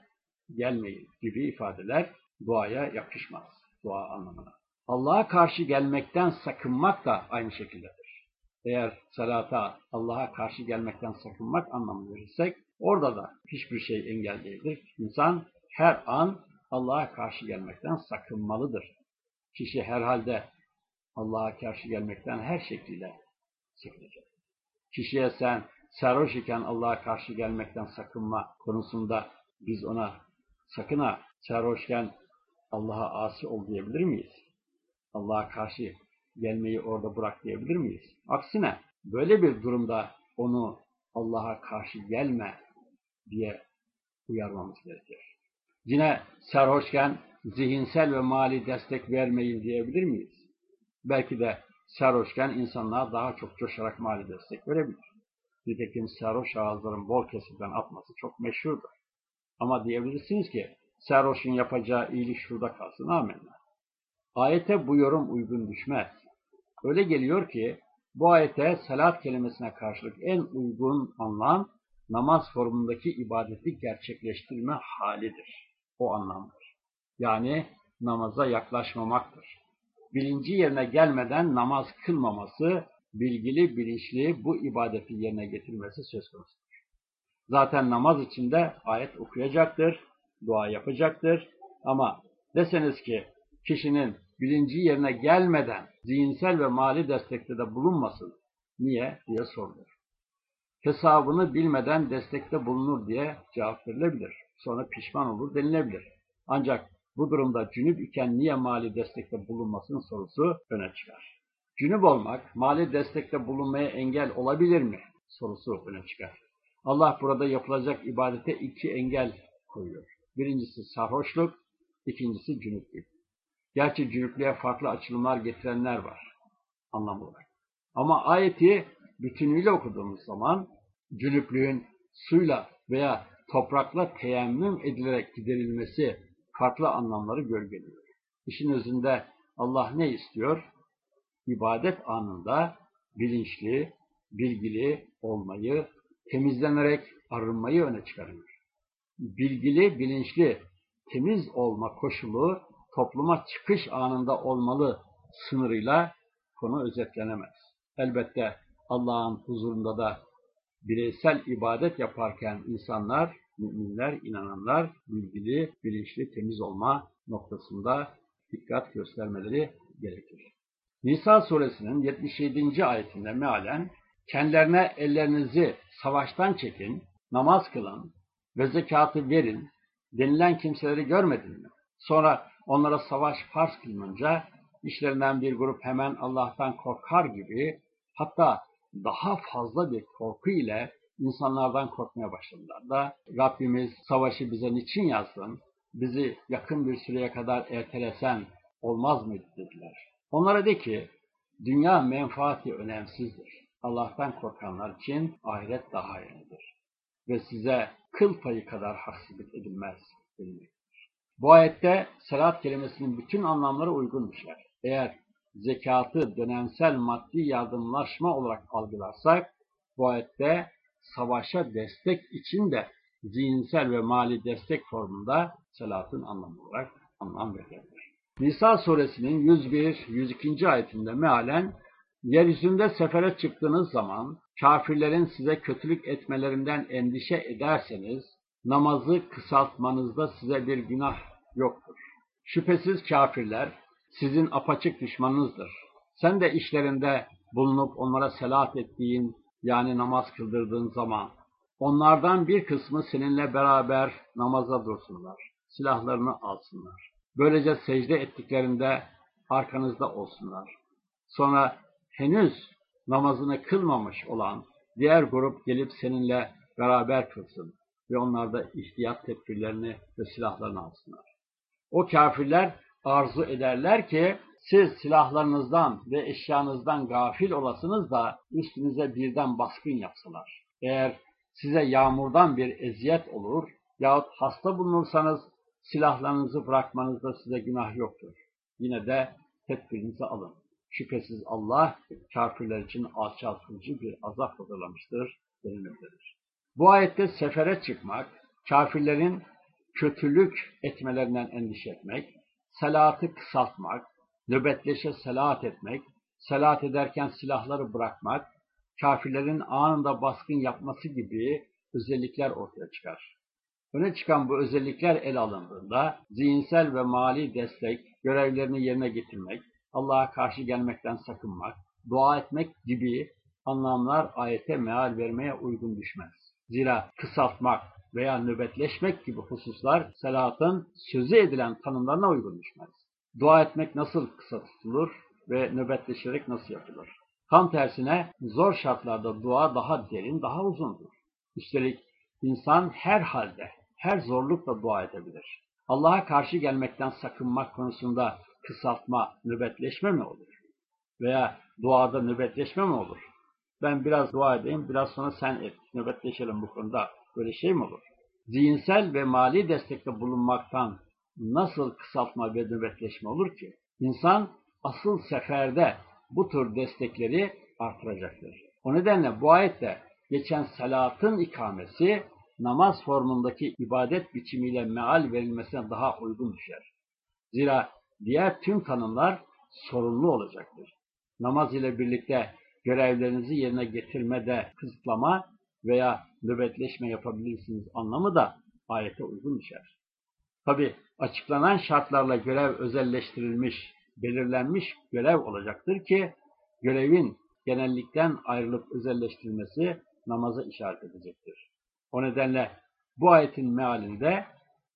gelmeyin gibi ifadeler duaya yakışmaz. Dua anlamına. Allah'a karşı gelmekten sakınmak da aynı şekildedir. Eğer salata Allah'a karşı gelmekten sakınmak anlamı verirsek orada da hiçbir şey engel değildir. İnsan her an Allah'a karşı gelmekten sakınmalıdır. Kişi herhalde Allah'a karşı gelmekten her şekilde sakınacak. Kişiye sen sarhoş iken Allah'a karşı gelmekten sakınma konusunda biz ona sakın ha sarhoşken Allah'a asi ol diyebilir miyiz? Allah'a karşı gelmeyi orada bırak diyebilir miyiz? Aksine böyle bir durumda onu Allah'a karşı gelme diye uyarmamız gerekir. Yine sarhoşken zihinsel ve mali destek vermeyin diyebilir miyiz? Belki de sarhoşken insanlığa daha çok coşarak mali destek verebilir. Nitekim sarhoş ağızların bol kesirden atması çok meşhurdur. Ama diyebilirsiniz ki sarhoşun yapacağı iyilik şurada kalsın amenna. Ayete bu yorum uygun düşmez. Öyle geliyor ki bu ayete salat kelimesine karşılık en uygun anlam namaz formundaki ibadeti gerçekleştirme halidir. O anlamdır. Yani namaza yaklaşmamaktır. Bilinci yerine gelmeden namaz kılmaması, bilgili bilinçli bu ibadeti yerine getirmesi söz konusudur. Zaten namaz içinde ayet okuyacaktır, dua yapacaktır. Ama deseniz ki kişinin bilinci yerine gelmeden zihinsel ve mali destekte de bulunmasın. Niye? diye sorulur. Hesabını bilmeden destekte bulunur diye cevap verilebilir. Sonra pişman olur denilebilir. Ancak bu durumda cünüp iken niye mali destekte bulunmasın sorusu öne çıkar. Cünüp olmak mali destekte bulunmaya engel olabilir mi sorusu öne çıkar. Allah burada yapılacak ibadete iki engel koyuyor. Birincisi sarhoşluk, ikincisi cünüplük. Gerçi cünüplüğe farklı açılımlar getirenler var anlam olarak. Ama ayeti bütünüyle okuduğumuz zaman cünüplüğün suyla veya toprakla teyemmüm edilerek giderilmesi farklı anlamları gölgeliyor. İşin özünde Allah ne istiyor? İbadet anında bilinçli, bilgili olmayı, temizlenerek arınmayı öne çıkarıyor. Bilgili, bilinçli, temiz olma koşulu topluma çıkış anında olmalı sınırıyla konu özetlenemez. Elbette Allah'ın huzurunda da bireysel ibadet yaparken insanlar, müminler, inananlar bilgili, bilinçli, temiz olma noktasında dikkat göstermeleri gerekir. Nisa suresinin 77. ayetinde mealen kendilerine ellerinizi savaştan çekin, namaz kılın ve zekatı verin denilen kimseleri görmedin mi? Sonra onlara savaş farz kılınınca işlerinden bir grup hemen Allah'tan korkar gibi hatta daha fazla bir korku ile insanlardan korkmaya başladılar da Rabbimiz savaşı bize niçin yazsın, bizi yakın bir süreye kadar ertelesen olmaz mıydı dediler. Onlara de ki dünya menfaati önemsizdir. Allah'tan korkanlar için ahiret daha önemlidir. Ve size kıl payı kadar haksızlık edilmez denilmektedir. Bu ayette salat kelimesinin bütün anlamları uygun. Eğer zekatı dönemsel maddi yardımlaşma olarak algılarsak, bu ayette savaşa destek için de zihinsel ve mali destek formunda salatın anlamı olarak anlam verilir. Nisa suresinin 101-102. ayetinde mealen, yeryüzünde sefere çıktığınız zaman kafirlerin size kötülük etmelerinden endişe ederseniz, namazı kısaltmanızda size bir günah yoktur. Şüphesiz kafirler sizin apaçık düşmanınızdır. Sen de işlerinde bulunup onlara selat ettiğin yani namaz kıldırdığın zaman onlardan bir kısmı seninle beraber namaza dursunlar, silahlarını alsınlar. Böylece secde ettiklerinde arkanızda olsunlar. Sonra henüz namazını kılmamış olan diğer grup gelip seninle beraber kılsın ve onlar da ihtiyat tedbirlerini ve silahlarını alsınlar. O kafirler arzu ederler ki siz silahlarınızdan ve eşyanızdan gafil olasınız da üstünüze birden baskın yapsalar. Eğer size yağmurdan bir eziyet olur yahut hasta bulunursanız silahlarınızı bırakmanızda size günah yoktur. Yine de tedbirinizi alın. Şüphesiz Allah kafirler için alçaltıcı bir azap hazırlamıştır denilmektedir. Bu ayette sefere çıkmak, kafirlerin kötülük etmelerinden endişe etmek, salatı kısaltmak, nöbetleşe salat etmek, salat ederken silahları bırakmak, kafirlerin anında baskın yapması gibi özellikler ortaya çıkar. Öne çıkan bu özellikler el alındığında zihinsel ve mali destek, görevlerini yerine getirmek, Allah'a karşı gelmekten sakınmak, dua etmek gibi anlamlar ayete meal vermeye uygun düşmez. Zira kısaltmak veya nöbetleşmek gibi hususlar salatın sözü edilen tanımlarına uygun düşmez. Dua etmek nasıl kısa tutulur ve nöbetleşerek nasıl yapılır? Tam tersine zor şartlarda dua daha derin, daha uzundur. Üstelik insan her halde, her zorlukla dua edebilir. Allah'a karşı gelmekten sakınmak konusunda kısaltma, nöbetleşme mi olur? Veya duada nöbetleşme mi olur? Ben biraz dua edeyim, biraz sonra sen et, nöbetleşelim bu konuda. Böyle şey mi olur? Zihinsel ve mali destekte bulunmaktan nasıl kısaltma ve nöbetleşme olur ki? İnsan asıl seferde bu tür destekleri artıracaktır. O nedenle bu ayette geçen salatın ikamesi namaz formundaki ibadet biçimiyle meal verilmesine daha uygun düşer. Zira diğer tüm tanımlar sorumlu olacaktır. Namaz ile birlikte görevlerinizi yerine getirmede kısıtlama veya nöbetleşme yapabilirsiniz anlamı da ayete uygun düşer. Tabi açıklanan şartlarla görev özelleştirilmiş, belirlenmiş görev olacaktır ki görevin genellikten ayrılıp özelleştirilmesi namaza işaret edecektir. O nedenle bu ayetin mealinde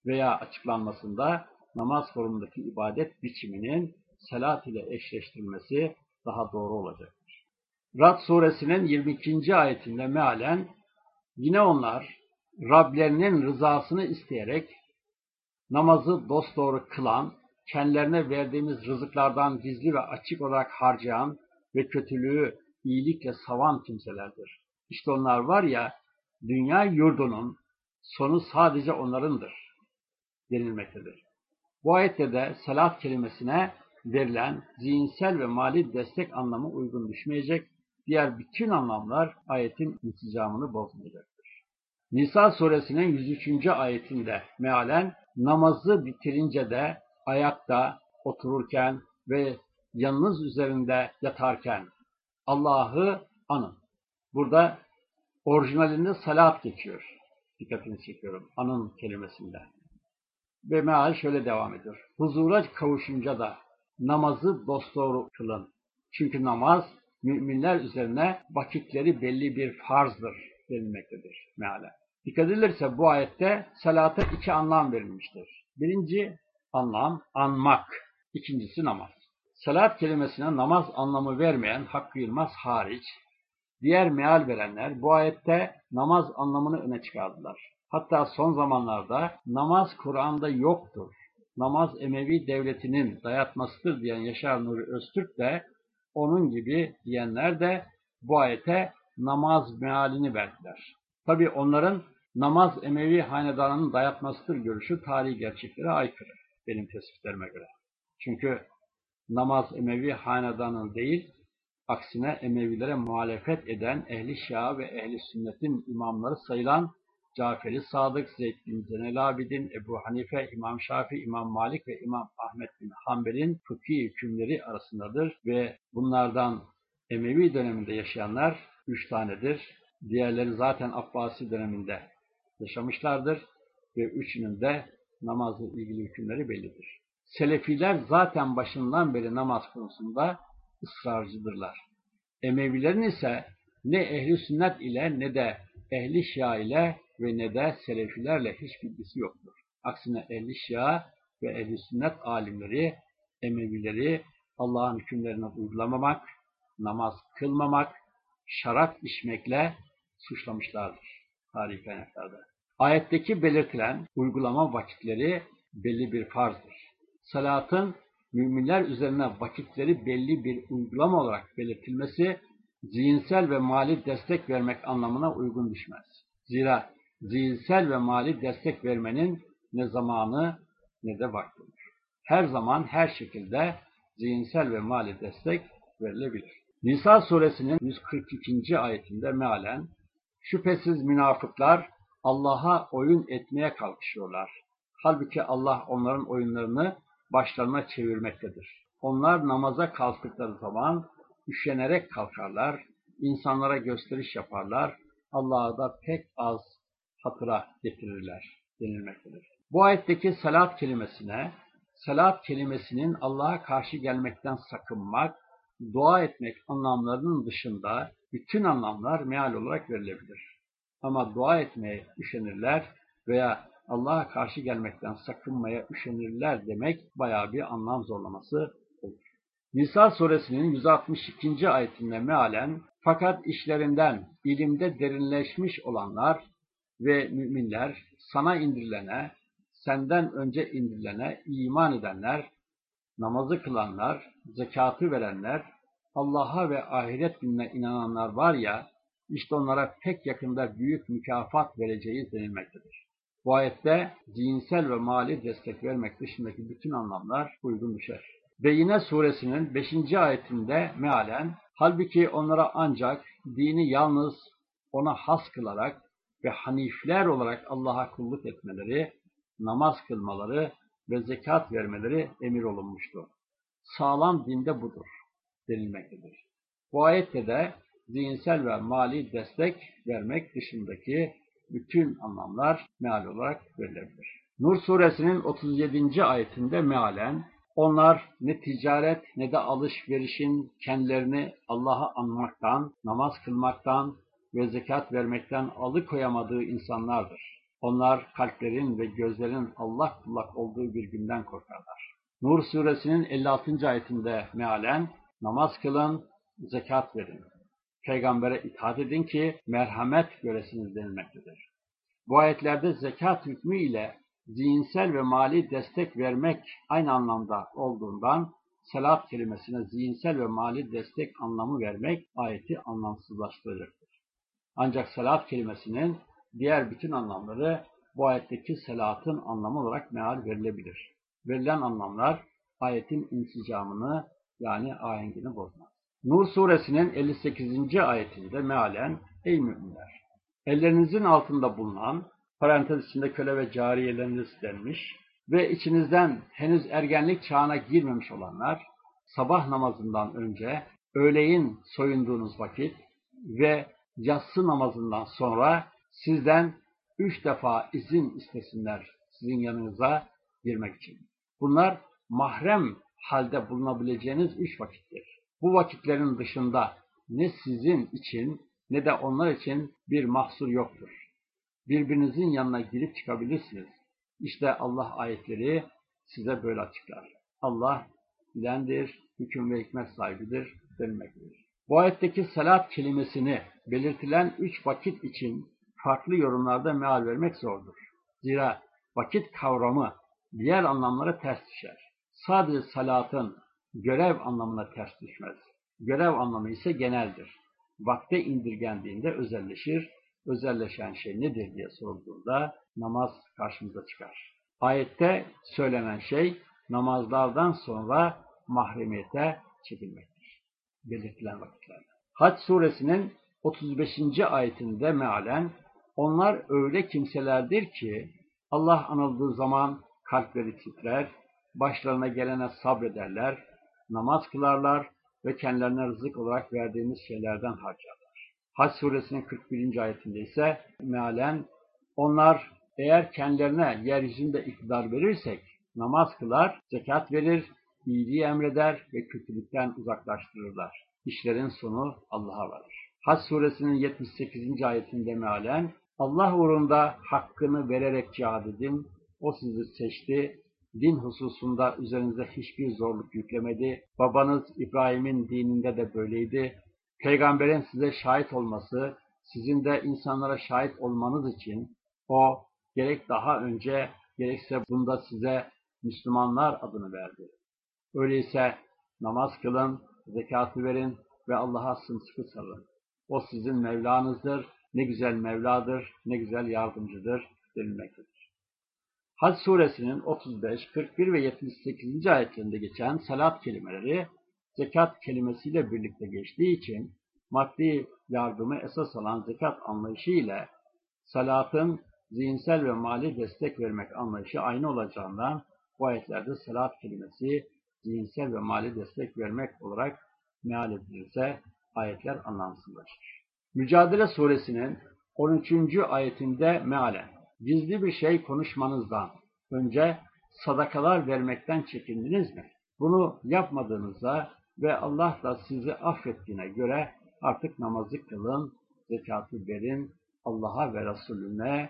veya açıklanmasında namaz formundaki ibadet biçiminin selat ile eşleştirilmesi daha doğru olacaktır. Rad suresinin 22. ayetinde mealen yine onlar Rablerinin rızasını isteyerek namazı dosdoğru kılan, kendilerine verdiğimiz rızıklardan gizli ve açık olarak harcayan ve kötülüğü iyilikle savan kimselerdir. İşte onlar var ya, dünya yurdunun sonu sadece onlarındır denilmektedir. Bu ayette de salat kelimesine verilen zihinsel ve mali destek anlamı uygun düşmeyecek, diğer bütün anlamlar ayetin insicamını bozmayacaktır. Nisa suresinin 103. ayetinde mealen namazı bitirince de ayakta, otururken ve yanınız üzerinde yatarken Allah'ı anın. Burada orijinalinde salat geçiyor. Dikkatini çekiyorum. Anın kelimesinde. Ve meal şöyle devam ediyor. Huzura kavuşunca da namazı dosdoğru kılın. Çünkü namaz müminler üzerine vakitleri belli bir farzdır denilmektedir meale. Dikkat edilirse bu ayette salata iki anlam verilmiştir. Birinci anlam anmak, ikincisi namaz. Salat kelimesine namaz anlamı vermeyen Hakkı Yılmaz hariç, diğer meal verenler bu ayette namaz anlamını öne çıkardılar. Hatta son zamanlarda namaz Kur'an'da yoktur, namaz Emevi devletinin dayatmasıdır diyen Yaşar Nuri Öztürk de onun gibi diyenler de bu ayete namaz mealini verdiler. Tabi onların namaz Emevi hanedanının dayatmasıdır görüşü tarihi gerçeklere aykırı benim tespitlerime göre. Çünkü namaz Emevi hanedanının değil, aksine Emevilere muhalefet eden ehli şia ve ehli sünnetin imamları sayılan Caferi Sadık, Zeyd bin Zenel Abidin, Ebu Hanife, İmam Şafi, İmam Malik ve İmam Ahmet bin Hanbel'in fıkhi hükümleri arasındadır ve bunlardan Emevi döneminde yaşayanlar üç tanedir. Diğerleri zaten Abbasi döneminde yaşamışlardır ve üçünün de namazla ilgili hükümleri bellidir. Selefiler zaten başından beri namaz konusunda ısrarcıdırlar. Emevilerin ise ne ehli sünnet ile ne de ehli şia ile ve ne selefilerle hiç bilgisi yoktur. Aksine ehli şia ve ehli sünnet alimleri Emevileri Allah'ın hükümlerini uygulamamak, namaz kılmamak, şarap içmekle suçlamışlardır tarihi kaynaklarda. Ayetteki belirtilen uygulama vakitleri belli bir farzdır. Salatın müminler üzerine vakitleri belli bir uygulama olarak belirtilmesi zihinsel ve mali destek vermek anlamına uygun düşmez. Zira zihinsel ve mali destek vermenin ne zamanı ne de vaktidir. Her zaman her şekilde zihinsel ve mali destek verilebilir. Nisa suresinin 142. ayetinde mealen şüphesiz münafıklar Allah'a oyun etmeye kalkışıyorlar. Halbuki Allah onların oyunlarını başlarına çevirmektedir. Onlar namaza kalktıkları zaman üşenerek kalkarlar, insanlara gösteriş yaparlar, Allah'a da pek az hatıra getirirler denilmektedir. Bu ayetteki salat kelimesine, salat kelimesinin Allah'a karşı gelmekten sakınmak, dua etmek anlamlarının dışında bütün anlamlar meal olarak verilebilir. Ama dua etmeye üşenirler veya Allah'a karşı gelmekten sakınmaya üşenirler demek bayağı bir anlam zorlaması olur. Nisa suresinin 162. ayetinde mealen fakat işlerinden ilimde derinleşmiş olanlar ve müminler sana indirilene, senden önce indirilene iman edenler, namazı kılanlar, zekatı verenler, Allah'a ve ahiret gününe inananlar var ya, işte onlara pek yakında büyük mükafat vereceğiz denilmektedir. Bu ayette zihinsel ve mali destek vermek dışındaki bütün anlamlar uygun düşer. Beyine suresinin 5. ayetinde mealen, halbuki onlara ancak dini yalnız ona has kılarak ve hanifler olarak Allah'a kulluk etmeleri, namaz kılmaları ve zekat vermeleri emir olunmuştu. Sağlam dinde budur denilmektedir. Bu ayette de zihinsel ve mali destek vermek dışındaki bütün anlamlar meal olarak verilebilir. Nur suresinin 37. ayetinde mealen onlar ne ticaret ne de alışverişin kendilerini Allah'a anmaktan, namaz kılmaktan ve zekat vermekten alıkoyamadığı insanlardır. Onlar kalplerin ve gözlerin Allah kullak olduğu bir günden korkarlar. Nur suresinin 56. ayetinde mealen namaz kılın, zekat verin. Peygambere itaat edin ki merhamet göresiniz denilmektedir. Bu ayetlerde zekat hükmü ile zihinsel ve mali destek vermek aynı anlamda olduğundan salat kelimesine zihinsel ve mali destek anlamı vermek ayeti anlamsızlaştıracaktır. Ancak salat kelimesinin diğer bütün anlamları bu ayetteki salatın anlamı olarak meal verilebilir. Verilen anlamlar ayetin insicamını yani ahengini bozmaz. Nur suresinin 58. ayetinde mealen Ey müminler! Ellerinizin altında bulunan parantez içinde köle ve cariyeleriniz denmiş ve içinizden henüz ergenlik çağına girmemiş olanlar sabah namazından önce öğleyin soyunduğunuz vakit ve yatsı namazından sonra sizden üç defa izin istesinler sizin yanınıza girmek için. Bunlar mahrem halde bulunabileceğiniz üç vakittir. Bu vakitlerin dışında ne sizin için ne de onlar için bir mahsur yoktur. Birbirinizin yanına girip çıkabilirsiniz. İşte Allah ayetleri size böyle açıklar. Allah bilendir, hüküm ve hikmet sahibidir denilmektedir. Bu ayetteki salat kelimesini belirtilen üç vakit için farklı yorumlarda meal vermek zordur. Zira vakit kavramı diğer anlamlara ters düşer. Sadece salatın görev anlamına ters düşmez. Görev anlamı ise geneldir. Vakte indirgendiğinde özelleşir. Özelleşen şey nedir diye sorulduğunda namaz karşımıza çıkar. Ayette söylenen şey namazlardan sonra mahremiyete çekilmektir. Belirtilen vakitlerde. Hac suresinin 35. ayetinde mealen onlar öyle kimselerdir ki Allah anıldığı zaman kalpleri titrer, başlarına gelene sabrederler, namaz kılarlar ve kendilerine rızık olarak verdiğimiz şeylerden harcarlar. Hac suresinin 41. ayetinde ise mealen onlar eğer kendilerine yeryüzünde iktidar verirsek namaz kılar, zekat verir, iyiliği emreder ve kötülükten uzaklaştırırlar. İşlerin sonu Allah'a varır. Hac suresinin 78. ayetinde mealen Allah uğrunda hakkını vererek cihad edin, o sizi seçti, din hususunda üzerinize hiçbir zorluk yüklemedi. Babanız İbrahim'in dininde de böyleydi. Peygamberin size şahit olması, sizin de insanlara şahit olmanız için o gerek daha önce gerekse bunda size Müslümanlar adını verdi. Öyleyse namaz kılın, zekatı verin ve Allah'a sımsıkı sarılın. O sizin Mevlanızdır, ne güzel Mevladır, ne güzel yardımcıdır denilmektedir. Hac suresinin 35, 41 ve 78. ayetlerinde geçen salat kelimeleri zekat kelimesiyle birlikte geçtiği için maddi yardımı esas alan zekat anlayışı ile salatın zihinsel ve mali destek vermek anlayışı aynı olacağından bu ayetlerde salat kelimesi zihinsel ve mali destek vermek olarak meal edilirse ayetler anlamsızlaşır. Mücadele suresinin 13. ayetinde mealen gizli bir şey konuşmanızdan önce sadakalar vermekten çekindiniz mi? Bunu yapmadığınızda ve Allah da sizi affettiğine göre artık namazı kılın, zekatı verin, Allah'a ve Resulüne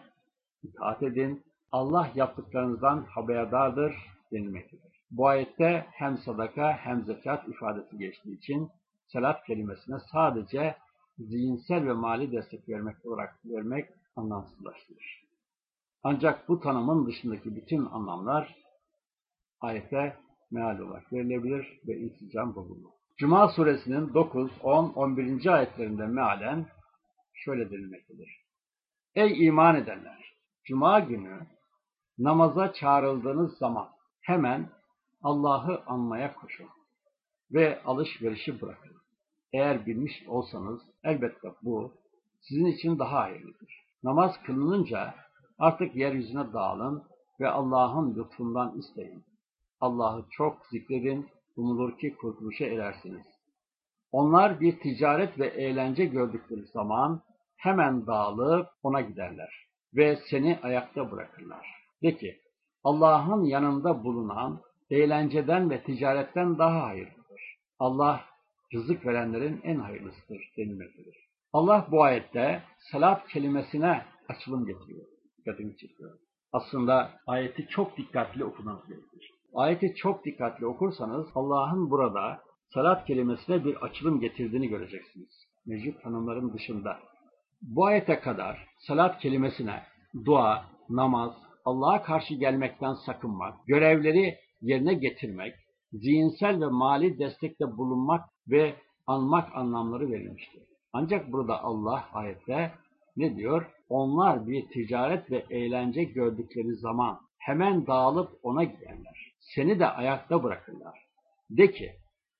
itaat edin. Allah yaptıklarınızdan haberdardır denilmektedir. Bu ayette hem sadaka hem zekat ifadesi geçtiği için salat kelimesine sadece zihinsel ve mali destek vermek olarak vermek anlamsızlaştırır. Ancak bu tanımın dışındaki bütün anlamlar ayete meal olarak verilebilir ve insicam bozulur. Cuma suresinin 9, 10, 11. ayetlerinde mealen şöyle denilmektedir. Ey iman edenler! Cuma günü namaza çağrıldığınız zaman hemen Allah'ı anmaya koşun ve alışverişi bırakın. Eğer bilmiş olsanız elbette bu sizin için daha hayırlıdır. Namaz kılınınca artık yeryüzüne dağılın ve Allah'ın lütfundan isteyin. Allah'ı çok zikredin, umulur ki kurtuluşa erersiniz. Onlar bir ticaret ve eğlence gördükleri zaman hemen dağılıp ona giderler ve seni ayakta bırakırlar. De ki, Allah'ın yanında bulunan eğlenceden ve ticaretten daha hayırlıdır. Allah rızık verenlerin en hayırlısıdır denilmektedir. Allah bu ayette salat kelimesine açılım getiriyor. Dikkatimi çekiyor. Aslında ayeti çok dikkatli okumanız gerekir. Ayeti çok dikkatli okursanız Allah'ın burada salat kelimesine bir açılım getirdiğini göreceksiniz. Mevcut tanımların dışında. Bu ayete kadar salat kelimesine dua, namaz, Allah'a karşı gelmekten sakınmak, görevleri yerine getirmek, zihinsel ve mali destekte bulunmak ve anmak anlamları verilmiştir. Ancak burada Allah ayette ne diyor? Onlar bir ticaret ve eğlence gördükleri zaman hemen dağılıp ona giderler. Seni de ayakta bırakırlar. De ki,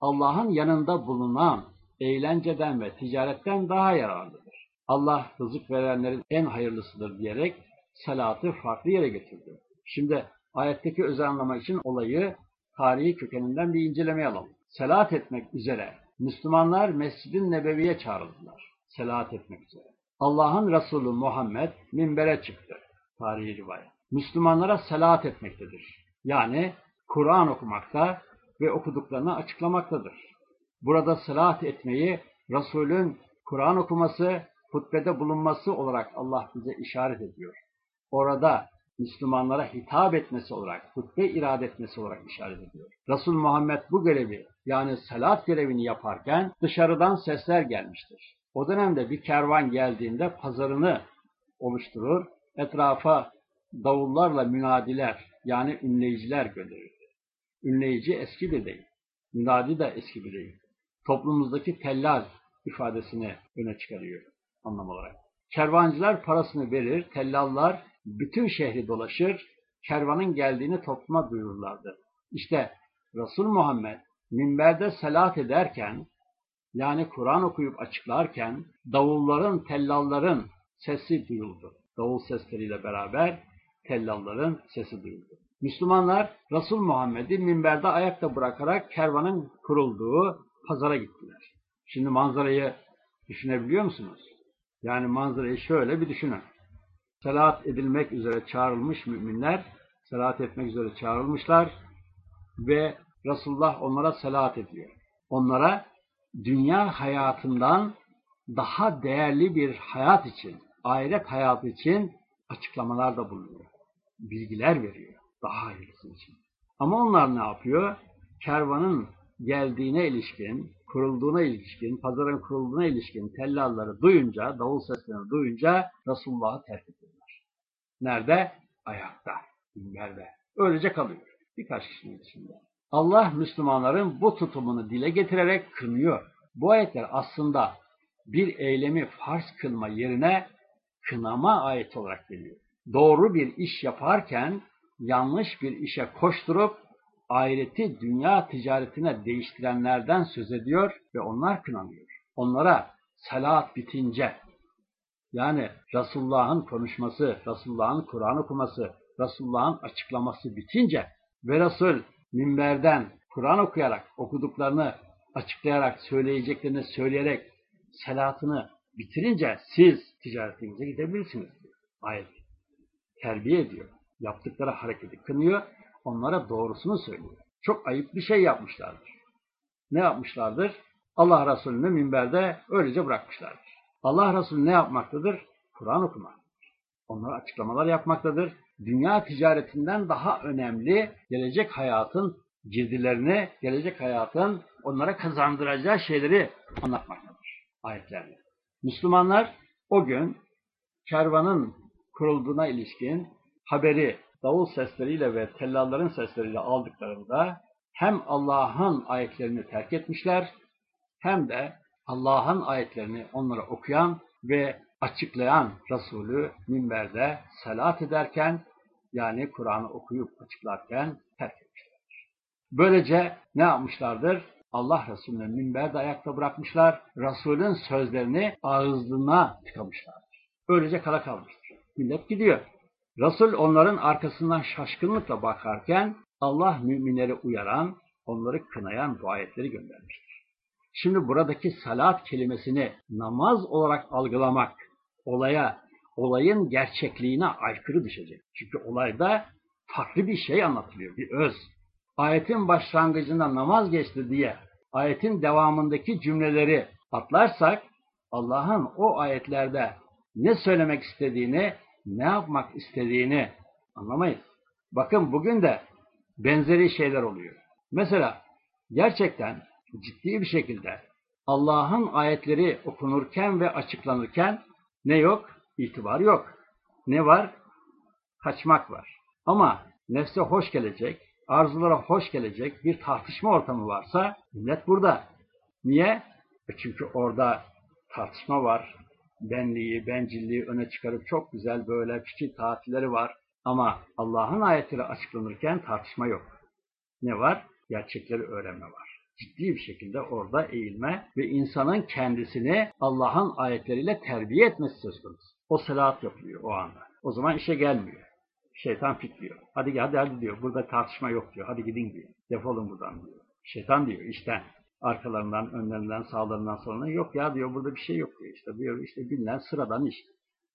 Allah'ın yanında bulunan eğlenceden ve ticaretten daha yararlıdır. Allah rızık verenlerin en hayırlısıdır diyerek salatı farklı yere getirdi. Şimdi ayetteki öz anlama için olayı tarihi kökeninden bir incelemeye alalım. Selat etmek üzere Müslümanlar Mescid-i Nebevi'ye çağrıldılar. Selat etmek üzere. Allah'ın Resulü Muhammed minbere çıktı. Tarihi rivayet. Müslümanlara selat etmektedir. Yani Kur'an okumakta ve okuduklarını açıklamaktadır. Burada selat etmeyi Resulün Kur'an okuması, hutbede bulunması olarak Allah bize işaret ediyor. Orada Müslümanlara hitap etmesi olarak, hutbe irade etmesi olarak işaret ediyor. Resul Muhammed bu görevi yani salat görevini yaparken dışarıdan sesler gelmiştir. O dönemde bir kervan geldiğinde pazarını oluşturur, etrafa davullarla münadiler yani ünleyiciler gönderirdi. Ünleyici eski bir deyim. Münadi de eski bir deyim. Toplumumuzdaki tellal ifadesini öne çıkarıyor anlam olarak. Kervancılar parasını verir, tellallar bütün şehri dolaşır, kervanın geldiğini topluma duyururlardı. İşte Resul Muhammed minberde salat ederken, yani Kur'an okuyup açıklarken, davulların, tellalların sesi duyuldu. Davul sesleriyle beraber tellalların sesi duyuldu. Müslümanlar Resul Muhammed'i minberde ayakta bırakarak kervanın kurulduğu pazara gittiler. Şimdi manzarayı düşünebiliyor musunuz? Yani manzarayı şöyle bir düşünün. Salat edilmek üzere çağrılmış müminler, salat etmek üzere çağrılmışlar ve Resulullah onlara salat ediyor. Onlara dünya hayatından daha değerli bir hayat için, ahiret hayatı için açıklamalar da bulunuyor. Bilgiler veriyor daha hayırlısı için. Ama onlar ne yapıyor? Kervanın geldiğine ilişkin, kurulduğuna ilişkin, pazarın kurulduğuna ilişkin tellalları duyunca, davul seslerini duyunca Resulullah'ı terk ediyorlar. Nerede? Ayakta, minberde. Öylece kalıyor. Birkaç kişinin içinde. Allah Müslümanların bu tutumunu dile getirerek kınıyor. Bu ayetler aslında bir eylemi farz kılma yerine kınama ayet olarak geliyor. Doğru bir iş yaparken yanlış bir işe koşturup ahireti dünya ticaretine değiştirenlerden söz ediyor ve onlar kınanıyor. Onlara salat bitince yani Resulullah'ın konuşması, Resulullah'ın Kur'an okuması, Resulullah'ın açıklaması bitince ve Resul minberden Kur'an okuyarak, okuduklarını açıklayarak, söyleyeceklerini söyleyerek salatını bitirince siz ticaretinize gidebilirsiniz. Ayet terbiye ediyor. Yaptıkları hareketi kınıyor, onlara doğrusunu söylüyor. Çok ayıp bir şey yapmışlardır. Ne yapmışlardır? Allah Resulü'nü minberde öylece bırakmışlardır. Allah Resulü ne yapmaktadır? Kur'an okumaktadır. Onlara açıklamalar yapmaktadır. Dünya ticaretinden daha önemli gelecek hayatın girdilerini, gelecek hayatın onlara kazandıracağı şeyleri anlatmaktadır ayetlerle. Müslümanlar o gün kervanın kurulduğuna ilişkin haberi davul sesleriyle ve tellalların sesleriyle aldıklarında hem Allah'ın ayetlerini terk etmişler hem de Allah'ın ayetlerini onlara okuyan ve açıklayan Resulü minberde salat ederken yani Kur'an'ı okuyup açıklarken terk etmişlerdir. Böylece ne yapmışlardır? Allah Resulü'nü minberde ayakta bırakmışlar, Resul'ün sözlerini ağızlığına tıkamışlardır. Böylece kala kalmıştır. Millet gidiyor. Resul onların arkasından şaşkınlıkla bakarken Allah müminleri uyaran, onları kınayan bu ayetleri göndermiştir. Şimdi buradaki salat kelimesini namaz olarak algılamak olaya, olayın gerçekliğine aykırı düşecek. Çünkü olayda farklı bir şey anlatılıyor, bir öz. Ayetin başlangıcında namaz geçti diye ayetin devamındaki cümleleri atlarsak Allah'ın o ayetlerde ne söylemek istediğini, ne yapmak istediğini anlamayız. Bakın bugün de benzeri şeyler oluyor. Mesela gerçekten ciddi bir şekilde Allah'ın ayetleri okunurken ve açıklanırken ne yok? İtibar yok. Ne var? Kaçmak var. Ama nefse hoş gelecek, arzulara hoş gelecek bir tartışma ortamı varsa millet burada. Niye? E çünkü orada tartışma var. Benliği, bencilliği öne çıkarıp çok güzel böyle küçük tatilleri var. Ama Allah'ın ayetleri açıklanırken tartışma yok. Ne var? Gerçekleri öğrenme var. Ciddi bir şekilde orada eğilme ve insanın kendisini Allah'ın ayetleriyle terbiye etmesi söz konusu. O salat yapıyor o anda. O zaman işe gelmiyor. Şeytan fitliyor. Hadi hadi hadi diyor. Burada tartışma yok diyor. Hadi gidin diyor. Defolun buradan diyor. Şeytan diyor işten. Arkalarından, önlerinden, sağlarından, solundan yok ya diyor. Burada bir şey yok diyor. İşte diyor işte bilinen sıradan iş.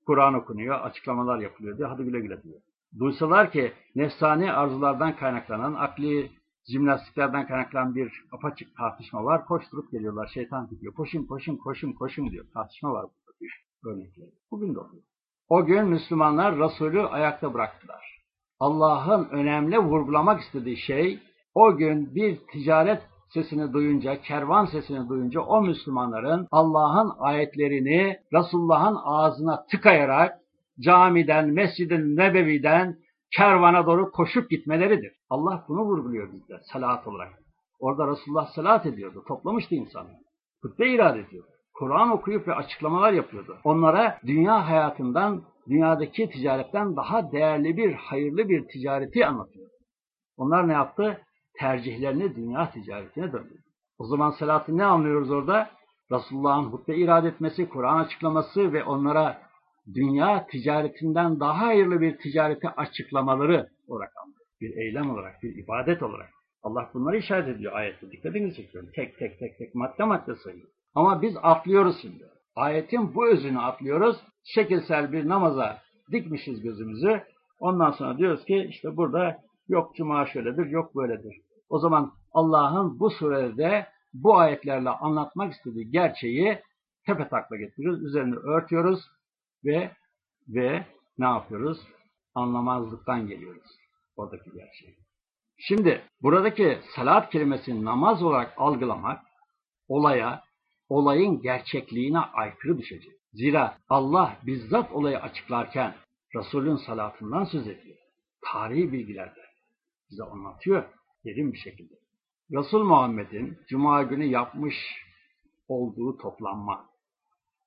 Kur'an okunuyor, açıklamalar yapılıyor diyor. Hadi güle güle diyor. Duysalar ki nefsani arzulardan kaynaklanan, akli jimnastiklerden kaynaklanan bir apaçık tartışma var. Koşturup geliyorlar. Şeytan diyor. Koşun, koşun, koşun, koşun diyor. Tartışma var burada diyor. Örnekleri. Bugün de oluyor. O gün Müslümanlar Resulü ayakta bıraktılar. Allah'ın önemli vurgulamak istediği şey o gün bir ticaret sesini duyunca, kervan sesini duyunca o Müslümanların Allah'ın ayetlerini Resulullah'ın ağzına tıkayarak camiden, mescidin nebeviden kervana doğru koşup gitmeleridir. Allah bunu vurguluyor bizde salat olarak. Orada Resulullah salat ediyordu, toplamıştı insanı. Hutbe irade ediyordu. Kur'an okuyup ve açıklamalar yapıyordu. Onlara dünya hayatından, dünyadaki ticaretten daha değerli bir, hayırlı bir ticareti anlatıyordu. Onlar ne yaptı? Tercihlerini dünya ticaretine döndü. O zaman salatı ne anlıyoruz orada? Resulullah'ın hutbe irade etmesi, Kur'an açıklaması ve onlara dünya ticaretinden daha hayırlı bir ticareti açıklamaları olarak anlıyoruz. Bir eylem olarak, bir ibadet olarak. Allah bunları işaret ediyor ayette. Dikkatinizi çekiyorum. Tek tek tek tek madde madde sayıyor. Ama biz atlıyoruz şimdi. Ayetin bu özünü atlıyoruz. Şekilsel bir namaza dikmişiz gözümüzü. Ondan sonra diyoruz ki işte burada yok cuma şöyledir, yok böyledir. O zaman Allah'ın bu surede bu ayetlerle anlatmak istediği gerçeği tepe takla getiriyoruz. Üzerine örtüyoruz ve ve ne yapıyoruz? Anlamazlıktan geliyoruz oradaki gerçeği. Şimdi buradaki salat kelimesini namaz olarak algılamak olaya, olayın gerçekliğine aykırı düşecek. Zira Allah bizzat olayı açıklarken Resulün salatından söz ediyor. Tarihi bilgilerde bize anlatıyor derin bir şekilde. Resul Muhammed'in Cuma günü yapmış olduğu toplanma,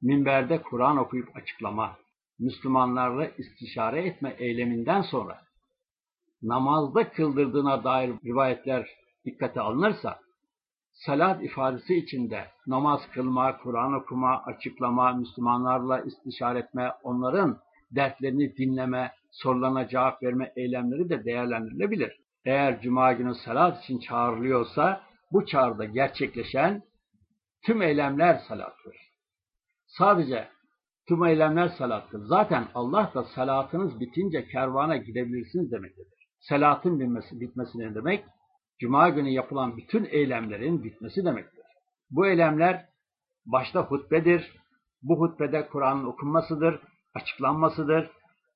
minberde Kur'an okuyup açıklama, Müslümanlarla istişare etme eyleminden sonra namazda kıldırdığına dair rivayetler dikkate alınırsa, salat ifadesi içinde namaz kılma, Kur'an okuma, açıklama, Müslümanlarla istişare etme, onların dertlerini dinleme, sorularına cevap verme eylemleri de değerlendirilebilir. Eğer Cuma günü salat için çağrılıyorsa, bu çağrıda gerçekleşen tüm eylemler salattır. Sadece tüm eylemler salattır. Zaten Allah da salatınız bitince kervana gidebilirsiniz demektedir. Salatın bitmesi, bitmesi ne demek? Cuma günü yapılan bütün eylemlerin bitmesi demektir. Bu eylemler başta hutbedir. Bu hutbede Kur'an'ın okunmasıdır, açıklanmasıdır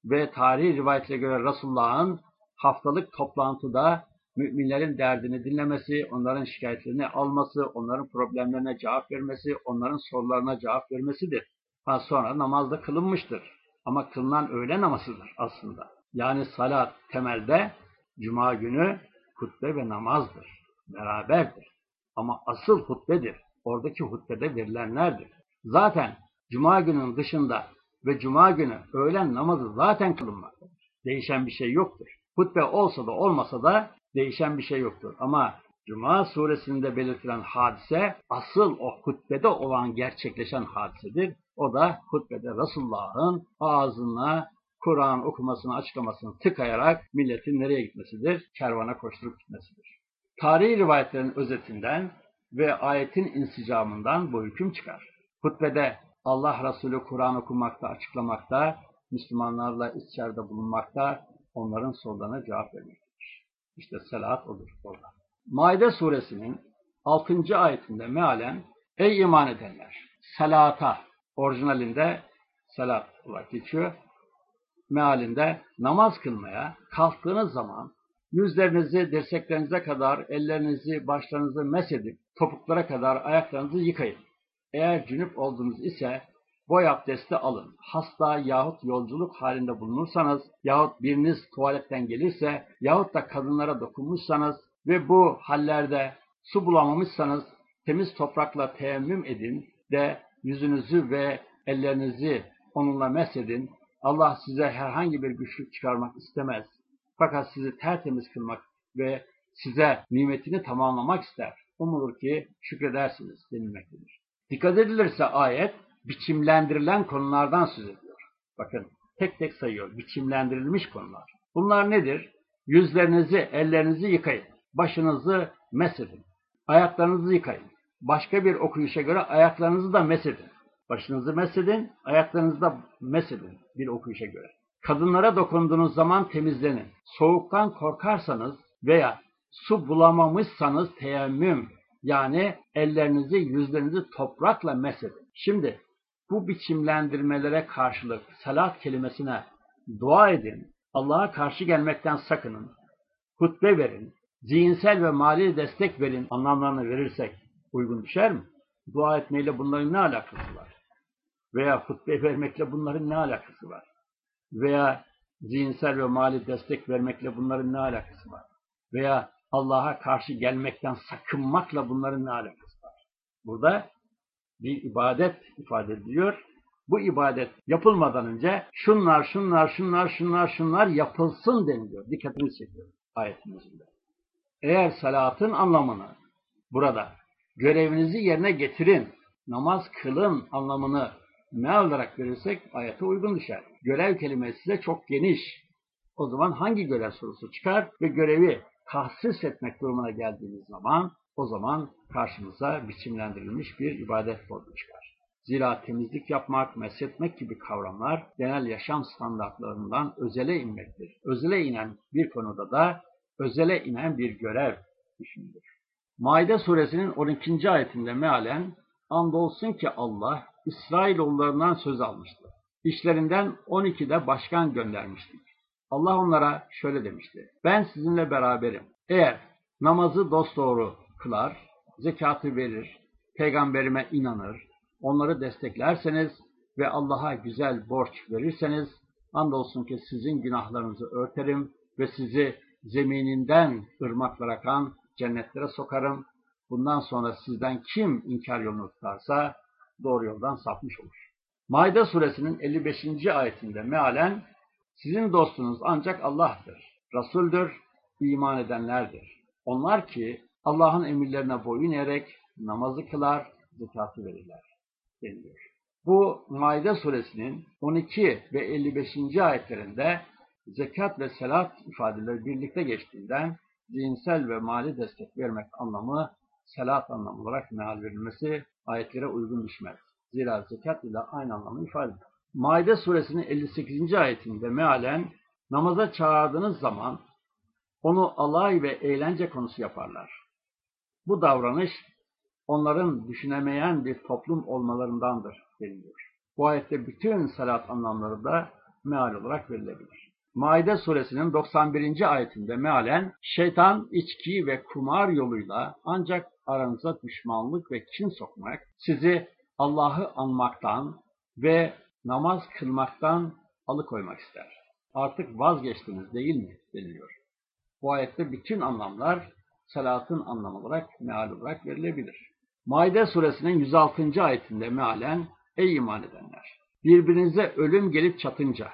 ve tarihi rivayetlere göre Resulullah'ın haftalık toplantıda müminlerin derdini dinlemesi, onların şikayetlerini alması, onların problemlerine cevap vermesi, onların sorularına cevap vermesidir. Sonra namazda kılınmıştır. Ama kılınan öğle namazıdır aslında. Yani salat temelde cuma günü hutbe ve namazdır. Beraberdir. Ama asıl hutbedir. Oradaki hutbede verilenlerdir. Zaten cuma günün dışında ve cuma günü öğlen namazı zaten kılınmaktadır. Değişen bir şey yoktur. Hutbe olsa da olmasa da değişen bir şey yoktur. Ama Cuma suresinde belirtilen hadise asıl o hutbede olan gerçekleşen hadisedir. O da hutbede Resulullah'ın ağzına Kur'an okumasını, açıklamasını tıkayarak milletin nereye gitmesidir? Kervana koşturup gitmesidir. Tarihi rivayetlerin özetinden ve ayetin insicamından bu hüküm çıkar. Hutbede Allah Resulü Kur'an okumakta, açıklamakta, Müslümanlarla içeride bulunmakta, onların sorularına cevap vermektedir. İşte salat odur orada. Maide suresinin 6. ayetinde mealen Ey iman edenler! Salata, orijinalinde salat olarak geçiyor. Mealinde namaz kılmaya kalktığınız zaman yüzlerinizi dirseklerinize kadar, ellerinizi, başlarınızı mesedip topuklara kadar ayaklarınızı yıkayın. Eğer cünüp oldunuz ise boy abdesti alın. Hasta yahut yolculuk halinde bulunursanız yahut biriniz tuvaletten gelirse yahut da kadınlara dokunmuşsanız ve bu hallerde su bulamamışsanız temiz toprakla teyemmüm edin de yüzünüzü ve ellerinizi onunla mesedin. Allah size herhangi bir güçlük çıkarmak istemez. Fakat sizi tertemiz kılmak ve size nimetini tamamlamak ister. Umulur ki şükredersiniz denilmektedir. Dikkat edilirse ayet biçimlendirilen konulardan söz ediyor. Bakın tek tek sayıyor. Biçimlendirilmiş konular. Bunlar nedir? Yüzlerinizi, ellerinizi yıkayın. Başınızı mesedin. Ayaklarınızı yıkayın. Başka bir okuyuşa göre ayaklarınızı da mesedin. Başınızı mesedin, ayaklarınızı da mesedin bir okuyuşa göre. Kadınlara dokunduğunuz zaman temizlenin. Soğuktan korkarsanız veya su bulamamışsanız teyemmüm yani ellerinizi, yüzlerinizi toprakla mesedin. Şimdi bu biçimlendirmelere karşılık salat kelimesine dua edin, Allah'a karşı gelmekten sakının, hutbe verin, zihinsel ve mali destek verin anlamlarını verirsek uygun düşer mi? Dua etmeyle bunların ne alakası var? Veya hutbe vermekle bunların ne alakası var? Veya zihinsel ve mali destek vermekle bunların ne alakası var? Veya Allah'a karşı gelmekten sakınmakla bunların ne alakası var? Burada bir ibadet ifade ediliyor. Bu ibadet yapılmadan önce şunlar, şunlar, şunlar, şunlar, şunlar yapılsın deniliyor. Dikkatinizi çekiyor ayetimizde. Eğer salatın anlamını burada görevinizi yerine getirin, namaz kılın anlamını ne olarak verirsek ayete uygun düşer. Görev kelimesi size çok geniş. O zaman hangi görev sorusu çıkar ve görevi tahsis etmek durumuna geldiğimiz zaman o zaman karşımıza biçimlendirilmiş bir ibadet formu çıkar. Zira temizlik yapmak, mesletmek gibi kavramlar genel yaşam standartlarından özele inmektir. Özele inen bir konuda da özele inen bir görev düşünülür. Maide suresinin 12. ayetinde mealen andolsun ki Allah İsrailoğullarından söz almıştı. İşlerinden 12'de başkan göndermiştik. Allah onlara şöyle demişti. Ben sizinle beraberim. Eğer namazı dosdoğru kılar, zekatı verir, peygamberime inanır, onları desteklerseniz ve Allah'a güzel borç verirseniz, andolsun ki sizin günahlarınızı örterim ve sizi zemininden ırmaklar akan cennetlere sokarım. Bundan sonra sizden kim inkar yolunu tutarsa doğru yoldan sapmış olur. Maide suresinin 55. ayetinde mealen sizin dostunuz ancak Allah'tır, Resul'dür, iman edenlerdir. Onlar ki Allah'ın emirlerine boyun eğerek namazı kılar, zekatı verirler deniliyor. Bu Maide suresinin 12 ve 55. ayetlerinde zekat ve selat ifadeleri birlikte geçtiğinden zihinsel ve mali destek vermek anlamı selat anlamı olarak meal verilmesi ayetlere uygun düşmez. Zira zekat ile aynı anlamı ifade eder. Maide suresinin 58. ayetinde mealen namaza çağırdığınız zaman onu alay ve eğlence konusu yaparlar. Bu davranış onların düşünemeyen bir toplum olmalarındandır deniliyor. Bu ayette bütün salat anlamları da meal olarak verilebilir. Maide suresinin 91. ayetinde mealen şeytan içki ve kumar yoluyla ancak aranıza düşmanlık ve kin sokmak, sizi Allah'ı anmaktan ve namaz kılmaktan alıkoymak ister. Artık vazgeçtiniz değil mi? deniliyor. Bu ayette bütün anlamlar salatın anlamı olarak, meal olarak verilebilir. Maide suresinin 106. ayetinde mealen Ey iman edenler! Birbirinize ölüm gelip çatınca,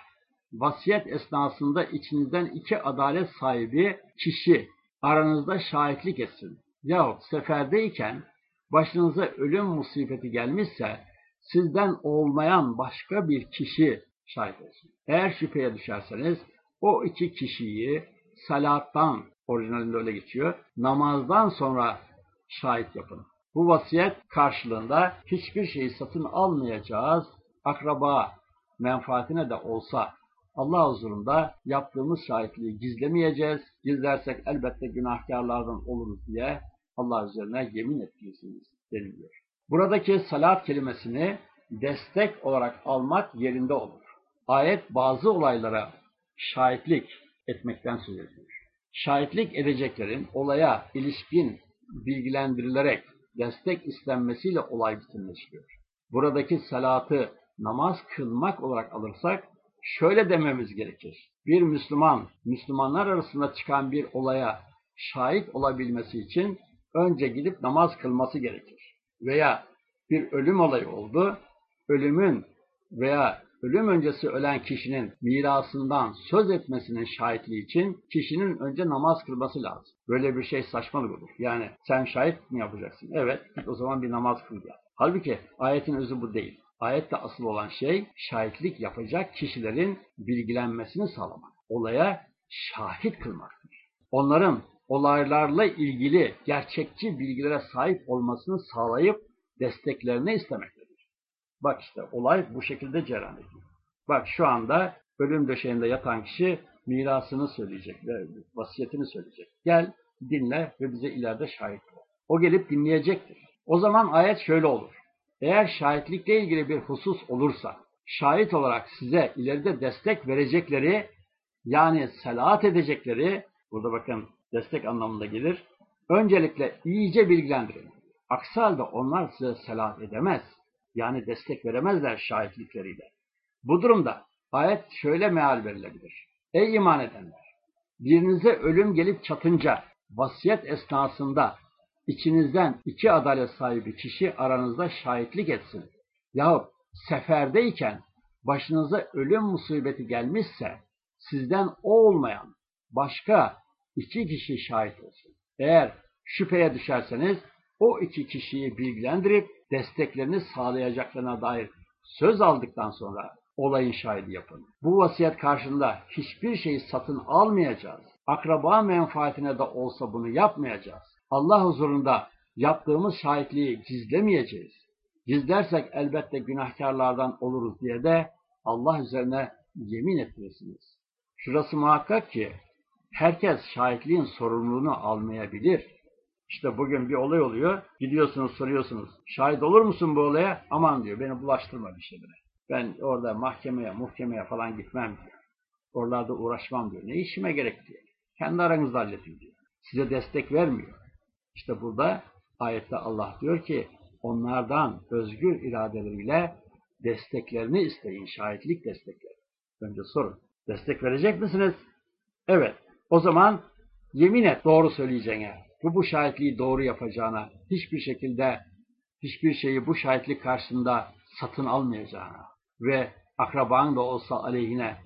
vasiyet esnasında içinizden iki adalet sahibi kişi aranızda şahitlik etsin. Yahut seferdeyken başınıza ölüm musibeti gelmişse sizden olmayan başka bir kişi şahit etsin. Eğer şüpheye düşerseniz o iki kişiyi salattan, orijinalinde öyle geçiyor, namazdan sonra şahit yapın. Bu vasiyet karşılığında hiçbir şeyi satın almayacağız. Akraba menfaatine de olsa Allah huzurunda yaptığımız şahitliği gizlemeyeceğiz. Gizlersek elbette günahkarlardan oluruz diye Allah üzerine yemin ettiysiniz deniliyor. Buradaki salat kelimesini destek olarak almak yerinde olur. Ayet bazı olaylara şahitlik etmekten söz ediyor. Şahitlik edeceklerin olaya ilişkin bilgilendirilerek destek istenmesiyle olay bütünleşiyor. Buradaki salatı namaz kılmak olarak alırsak şöyle dememiz gerekir. Bir Müslüman, Müslümanlar arasında çıkan bir olaya şahit olabilmesi için önce gidip namaz kılması gerekir. Veya bir ölüm olayı oldu, ölümün veya ölüm öncesi ölen kişinin mirasından söz etmesinin şahitliği için kişinin önce namaz kılması lazım. Böyle bir şey saçmalık olur. Yani sen şahit mi yapacaksın? Evet, o zaman bir namaz kıl ya. Halbuki ayetin özü bu değil. Ayette asıl olan şey şahitlik yapacak kişilerin bilgilenmesini sağlamak. Olaya şahit kılmaktır. Onların olaylarla ilgili gerçekçi bilgilere sahip olmasını sağlayıp desteklerini istemektedir. Bak işte olay bu şekilde cereyan ediyor. Bak şu anda ölüm döşeğinde yatan kişi mirasını söyleyecek ve vasiyetini söyleyecek. Gel dinle ve bize ileride şahit ol. O gelip dinleyecektir. O zaman ayet şöyle olur. Eğer şahitlikle ilgili bir husus olursa, şahit olarak size ileride destek verecekleri, yani selahat edecekleri, burada bakın destek anlamında gelir, öncelikle iyice bilgilendirin. Aksi halde onlar size selahat edemez, yani destek veremezler şahitlikleriyle. Bu durumda ayet şöyle meal verilebilir. Ey iman edenler! Birinize ölüm gelip çatınca, vasiyet esnasında içinizden iki adalet sahibi kişi aranızda şahitlik etsin. Yahut seferdeyken başınıza ölüm musibeti gelmişse sizden o olmayan başka iki kişi şahit olsun. Eğer şüpheye düşerseniz o iki kişiyi bilgilendirip desteklerini sağlayacaklarına dair söz aldıktan sonra olayın şahidi yapın. Bu vasiyet karşında hiçbir şeyi satın almayacağız. Akraba menfaatine de olsa bunu yapmayacağız. Allah huzurunda yaptığımız şahitliği gizlemeyeceğiz. Gizlersek elbette günahkarlardan oluruz diye de Allah üzerine yemin ettirirsiniz. Şurası muhakkak ki herkes şahitliğin sorumluluğunu almayabilir. İşte bugün bir olay oluyor, gidiyorsunuz soruyorsunuz, şahit olur musun bu olaya? Aman diyor, beni bulaştırma bir şeylere. Ben orada mahkemeye, muhkemeye falan gitmem diyor. Oralarda uğraşmam diyor. Ne işime gerek diyor. Kendi aranızda halledin diyor. Size destek vermiyor. İşte burada ayette Allah diyor ki onlardan özgür iradeleriyle desteklerini isteyin, şahitlik destekleri. Önce sorun. Destek verecek misiniz? Evet. O zaman yemin et doğru söyleyeceğine, bu bu şahitliği doğru yapacağına, hiçbir şekilde hiçbir şeyi bu şahitlik karşısında satın almayacağına ve akraban da olsa aleyhine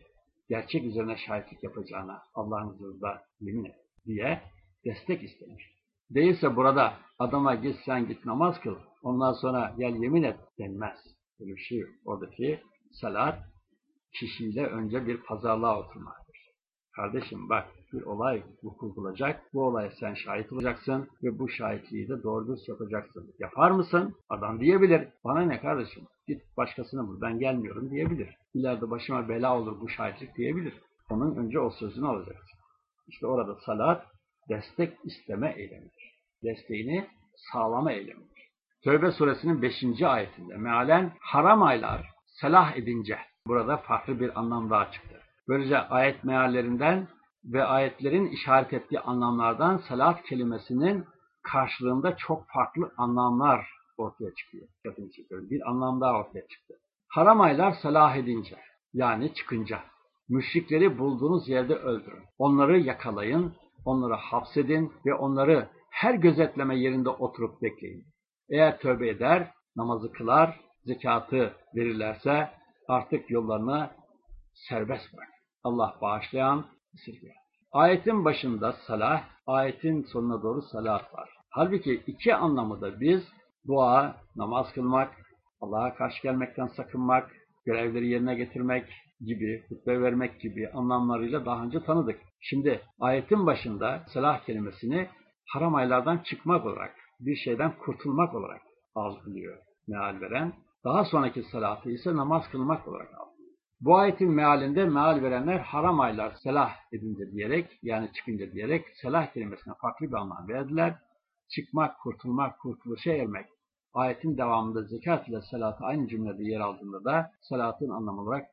gerçek üzerine şahitlik yapacağına Allah'ın huzurunda yemin et diye destek istemiş. Değilse burada adama git sen git namaz kıl, ondan sonra gel yemin et denmez. Böyle bir şey. Oradaki salat kişiyle önce bir pazarlığa oturmaktır. Kardeşim bak bir olay vuku bulacak, bu olaya sen şahit olacaksın ve bu şahitliği de doğru dürüst yapacaksın. Yapar mısın? Adam diyebilir. Bana ne kardeşim? Git başkasına bul, ben gelmiyorum diyebilir. İleride başıma bela olur bu şahitlik diyebilir. Onun önce o sözünü alacaksın. İşte orada salat destek isteme eylemidir. Desteğini sağlama eylemidir. Tövbe suresinin 5. ayetinde mealen haram aylar selah edince burada farklı bir anlam daha çıktı. Böylece ayet meallerinden ve ayetlerin işaret ettiği anlamlardan salat kelimesinin karşılığında çok farklı anlamlar ortaya çıkıyor. Bir anlam daha ortaya çıktı. Haram aylar salah edince yani çıkınca müşrikleri bulduğunuz yerde öldürün. Onları yakalayın, onları hapsedin ve onları her gözetleme yerinde oturup bekleyin. Eğer tövbe eder, namazı kılar, zekatı verirlerse artık yollarını serbest bırak. Allah bağışlayan, esirgeyen. Ayetin başında salah, ayetin sonuna doğru salat var. Halbuki iki anlamı da biz dua, namaz kılmak, Allah'a karşı gelmekten sakınmak, görevleri yerine getirmek gibi, hutbe vermek gibi anlamlarıyla daha önce tanıdık. Şimdi ayetin başında salah kelimesini haram aylardan çıkmak olarak bir şeyden kurtulmak olarak algılıyor meal veren. Daha sonraki salatı ise namaz kılmak olarak algılıyor. Bu ayetin mealinde meal verenler haram aylar selah edince diyerek yani çıkınca diyerek selah kelimesine farklı bir anlam verdiler. Çıkmak, kurtulmak, kurtuluşa ermek. Ayetin devamında zekat ile salatı aynı cümlede yer aldığında da salatın anlamı olarak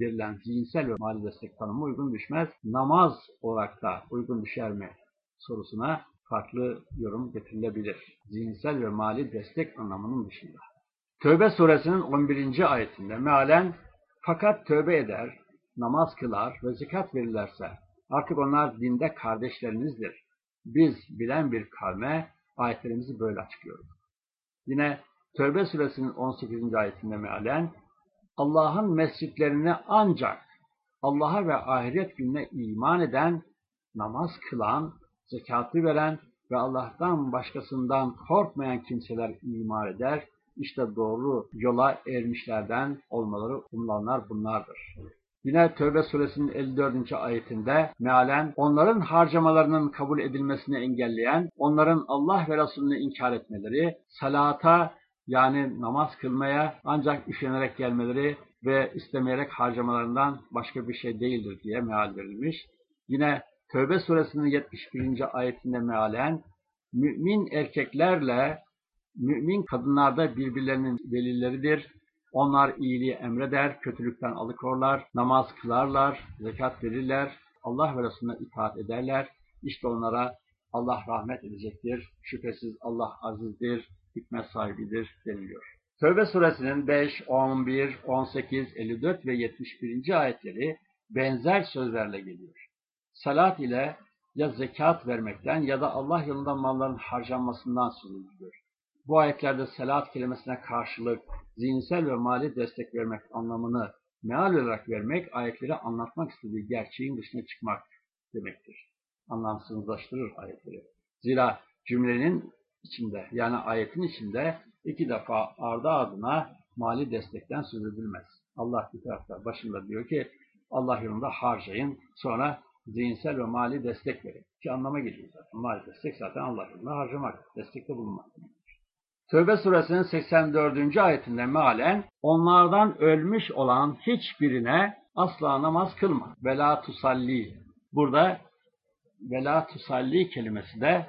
verilen zihinsel ve mali destek tanımı uygun düşmez. Namaz olarak da uygun düşer mi sorusuna farklı yorum getirilebilir. Zihinsel ve mali destek anlamının dışında. Tövbe suresinin 11. ayetinde mealen fakat tövbe eder, namaz kılar ve zekat verirlerse artık onlar dinde kardeşlerinizdir. Biz bilen bir kavme ayetlerimizi böyle açıklıyoruz. Yine Tövbe suresinin 18. ayetinde mealen Allah'ın mescitlerini ancak Allah'a ve ahiret gününe iman eden, namaz kılan, zekatı veren ve Allah'tan başkasından korkmayan kimseler iman eder. İşte doğru yola ermişlerden olmaları umulanlar bunlardır. Yine Tövbe suresinin 54. ayetinde mealen onların harcamalarının kabul edilmesini engelleyen, onların Allah ve Resulünü inkar etmeleri, salata yani namaz kılmaya ancak üşenerek gelmeleri ve istemeyerek harcamalarından başka bir şey değildir diye meal verilmiş. Yine Tövbe suresinin 71. ayetinde mealen mümin erkeklerle mümin kadınlarda birbirlerinin velileridir. Onlar iyiliği emreder, kötülükten alıkorlar, namaz kılarlar, zekat verirler, Allah ve Resulüne itaat ederler. İşte onlara Allah rahmet edecektir. Şüphesiz Allah azizdir, hikmet sahibidir deniliyor. Tövbe suresinin 5, 11, 18, 54 ve 71. ayetleri benzer sözlerle geliyor. Salat ile ya zekat vermekten ya da Allah yolunda malların harcanmasından söz ediliyor. Bu ayetlerde salat kelimesine karşılık zihinsel ve mali destek vermek anlamını meal olarak vermek, ayetleri anlatmak istediği gerçeğin dışına çıkmak demektir. Anlamsızlaştırır ayetleri. Zira cümlenin içinde yani ayetin içinde iki defa ardı ardına mali destekten söz edilmez. Allah bir tarafta başında diyor ki Allah yolunda harcayın sonra zihinsel ve mali destek verin. Ki anlama geliyor zaten. Mali destek zaten Allah yolunda harcamak, destekte bulunmak. Tövbe suresinin 84. ayetinde mealen onlardan ölmüş olan hiçbirine asla namaz kılma. Vela tusalli. Burada vela tusalli kelimesi de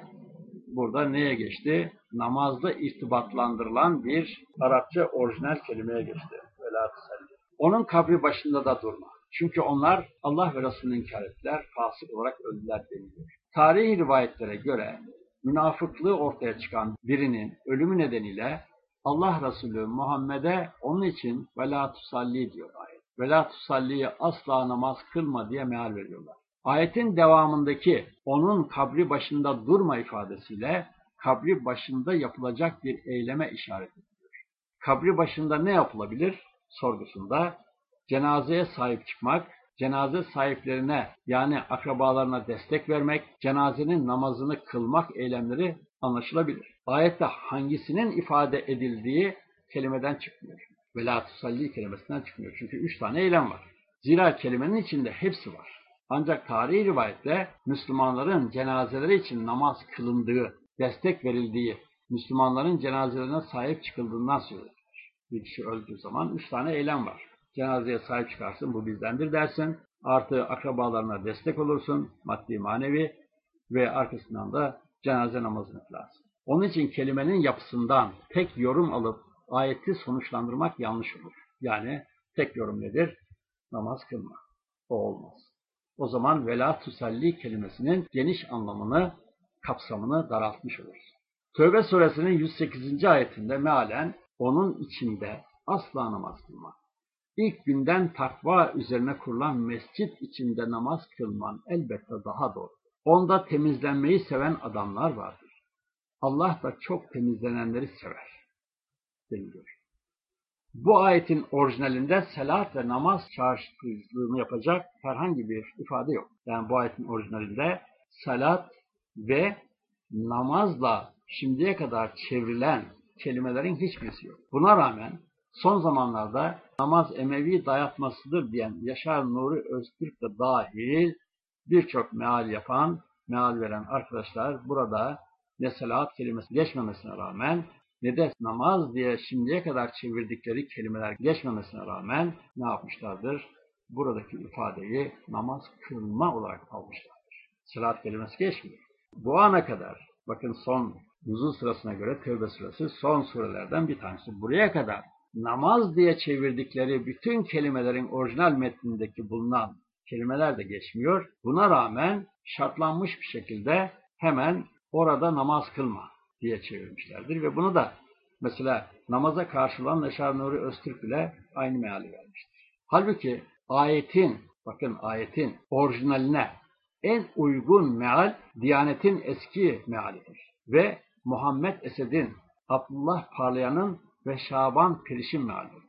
burada neye geçti? Namazda irtibatlandırılan bir Arapça orijinal kelimeye geçti. Vela tusalli. Onun kabri başında da durma. Çünkü onlar Allah ve Resulü'nü inkar ettiler, fasık olarak öldüler deniliyor. Tarihi rivayetlere göre münafıklığı ortaya çıkan birinin ölümü nedeniyle Allah Resulü Muhammed'e onun için vela tusalli diyor ayet. Vela tusalliyi asla namaz kılma diye meal veriyorlar. Ayetin devamındaki onun kabri başında durma ifadesiyle kabri başında yapılacak bir eyleme işaret ediyor. Kabri başında ne yapılabilir sorgusunda cenazeye sahip çıkmak, cenaze sahiplerine yani akrabalarına destek vermek, cenazenin namazını kılmak eylemleri anlaşılabilir. Ayette hangisinin ifade edildiği kelimeden çıkmıyor. Vela tusalli kelimesinden çıkmıyor. Çünkü üç tane eylem var. Zira kelimenin içinde hepsi var. Ancak tarihi rivayette Müslümanların cenazeleri için namaz kılındığı, destek verildiği, Müslümanların cenazelerine sahip çıkıldığından söz edilir. Bir kişi öldüğü zaman üç tane eylem var cenazeye sahip çıkarsın, bu bizdendir dersin. Artı akrabalarına destek olursun, maddi manevi ve arkasından da cenaze namazını kılarsın. Onun için kelimenin yapısından tek yorum alıp ayeti sonuçlandırmak yanlış olur. Yani tek yorum nedir? Namaz kılma. O olmaz. O zaman vela tusalli kelimesinin geniş anlamını, kapsamını daraltmış oluruz. Tövbe suresinin 108. ayetinde mealen onun içinde asla namaz kılma. İlk günden takva üzerine kurulan mescit içinde namaz kılman elbette daha doğru. Onda temizlenmeyi seven adamlar vardır. Allah da çok temizlenenleri sever. Deniliyor. Bu ayetin orijinalinde selat ve namaz çağrıştırıcılığını yapacak herhangi bir ifade yok. Yani bu ayetin orijinalinde salat ve namazla şimdiye kadar çevrilen kelimelerin hiçbirisi yok. Buna rağmen son zamanlarda namaz Emevi dayatmasıdır diyen Yaşar Nuri Öztürk de dahil birçok meal yapan, meal veren arkadaşlar burada ne salat kelimesi geçmemesine rağmen ne de namaz diye şimdiye kadar çevirdikleri kelimeler geçmemesine rağmen ne yapmışlardır? Buradaki ifadeyi namaz kılma olarak almışlardır. Salat kelimesi geçmiyor. Bu ana kadar, bakın son nuzul sırasına göre Tevbe suresi son surelerden bir tanesi. Buraya kadar namaz diye çevirdikleri bütün kelimelerin orijinal metnindeki bulunan kelimeler de geçmiyor. Buna rağmen şartlanmış bir şekilde hemen orada namaz kılma diye çevirmişlerdir ve bunu da mesela namaza karşılan Neşar Nuri Öztürk bile aynı meali vermiştir. Halbuki ayetin, bakın ayetin orijinaline en uygun meal Diyanet'in eski mealidir. Ve Muhammed Esed'in, Abdullah Parlayan'ın ve Şaban Periş'in mealidir.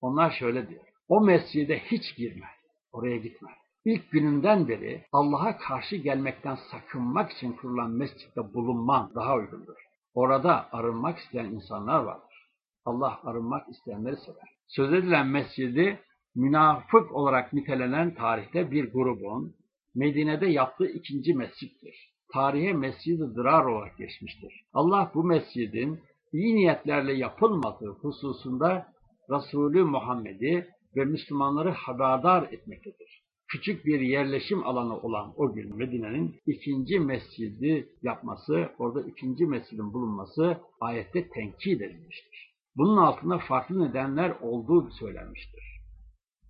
Onlar şöyle diyor. O mescide hiç girme, oraya gitme. İlk gününden beri Allah'a karşı gelmekten sakınmak için kurulan mescitte bulunman daha uygundur. Orada arınmak isteyen insanlar vardır. Allah arınmak isteyenleri sever. Söz edilen mescidi münafık olarak nitelenen tarihte bir grubun Medine'de yaptığı ikinci mescittir. Tarihe mescid-i dırar olarak geçmiştir. Allah bu mescidin iyi niyetlerle yapılmadığı hususunda Resulü Muhammed'i ve Müslümanları haberdar etmektedir. Küçük bir yerleşim alanı olan o gün Medine'nin ikinci mescidi yapması, orada ikinci mescidin bulunması ayette tenkit edilmiştir. Bunun altında farklı nedenler olduğu söylenmiştir.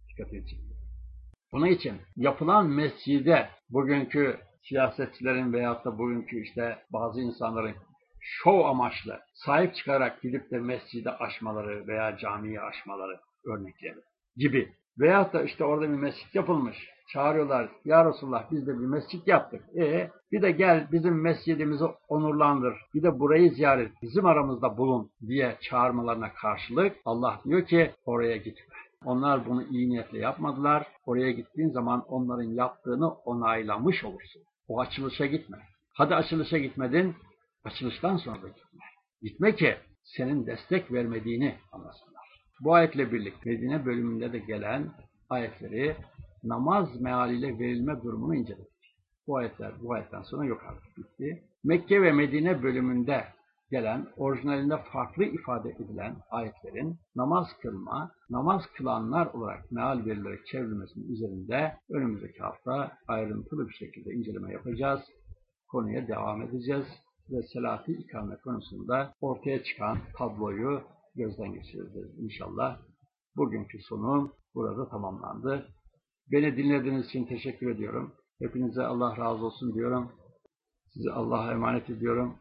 Dikkat edin. Bunun için yapılan mescide bugünkü siyasetçilerin veyahut da bugünkü işte bazı insanların şov amaçlı sahip çıkarak gidip de mescide aşmaları veya camiyi aşmaları örnekleri gibi. Veyahut da işte orada bir mescit yapılmış. Çağırıyorlar. Ya Resulullah biz de bir mescit yaptık. E bir de gel bizim mescidimizi onurlandır. Bir de burayı ziyaret bizim aramızda bulun diye çağırmalarına karşılık Allah diyor ki oraya gitme. Onlar bunu iyi niyetle yapmadılar. Oraya gittiğin zaman onların yaptığını onaylamış olursun. O açılışa gitme. Hadi açılışa gitmedin, açılıştan sonra gitme. Gitme ki senin destek vermediğini anlasınlar. Bu ayetle birlikte Medine bölümünde de gelen ayetleri namaz mealiyle verilme durumunu inceledik. Bu ayetler bu ayetten sonra yok artık bitti. Mekke ve Medine bölümünde gelen, orijinalinde farklı ifade edilen ayetlerin namaz kılma, namaz kılanlar olarak meal verilerek çevrilmesinin üzerinde önümüzdeki hafta ayrıntılı bir şekilde inceleme yapacağız. Konuya devam edeceğiz ve selati ikame konusunda ortaya çıkan tabloyu gözden geçireceğiz inşallah. Bugünkü sunum burada tamamlandı. Beni dinlediğiniz için teşekkür ediyorum. Hepinize Allah razı olsun diyorum. Sizi Allah'a emanet ediyorum.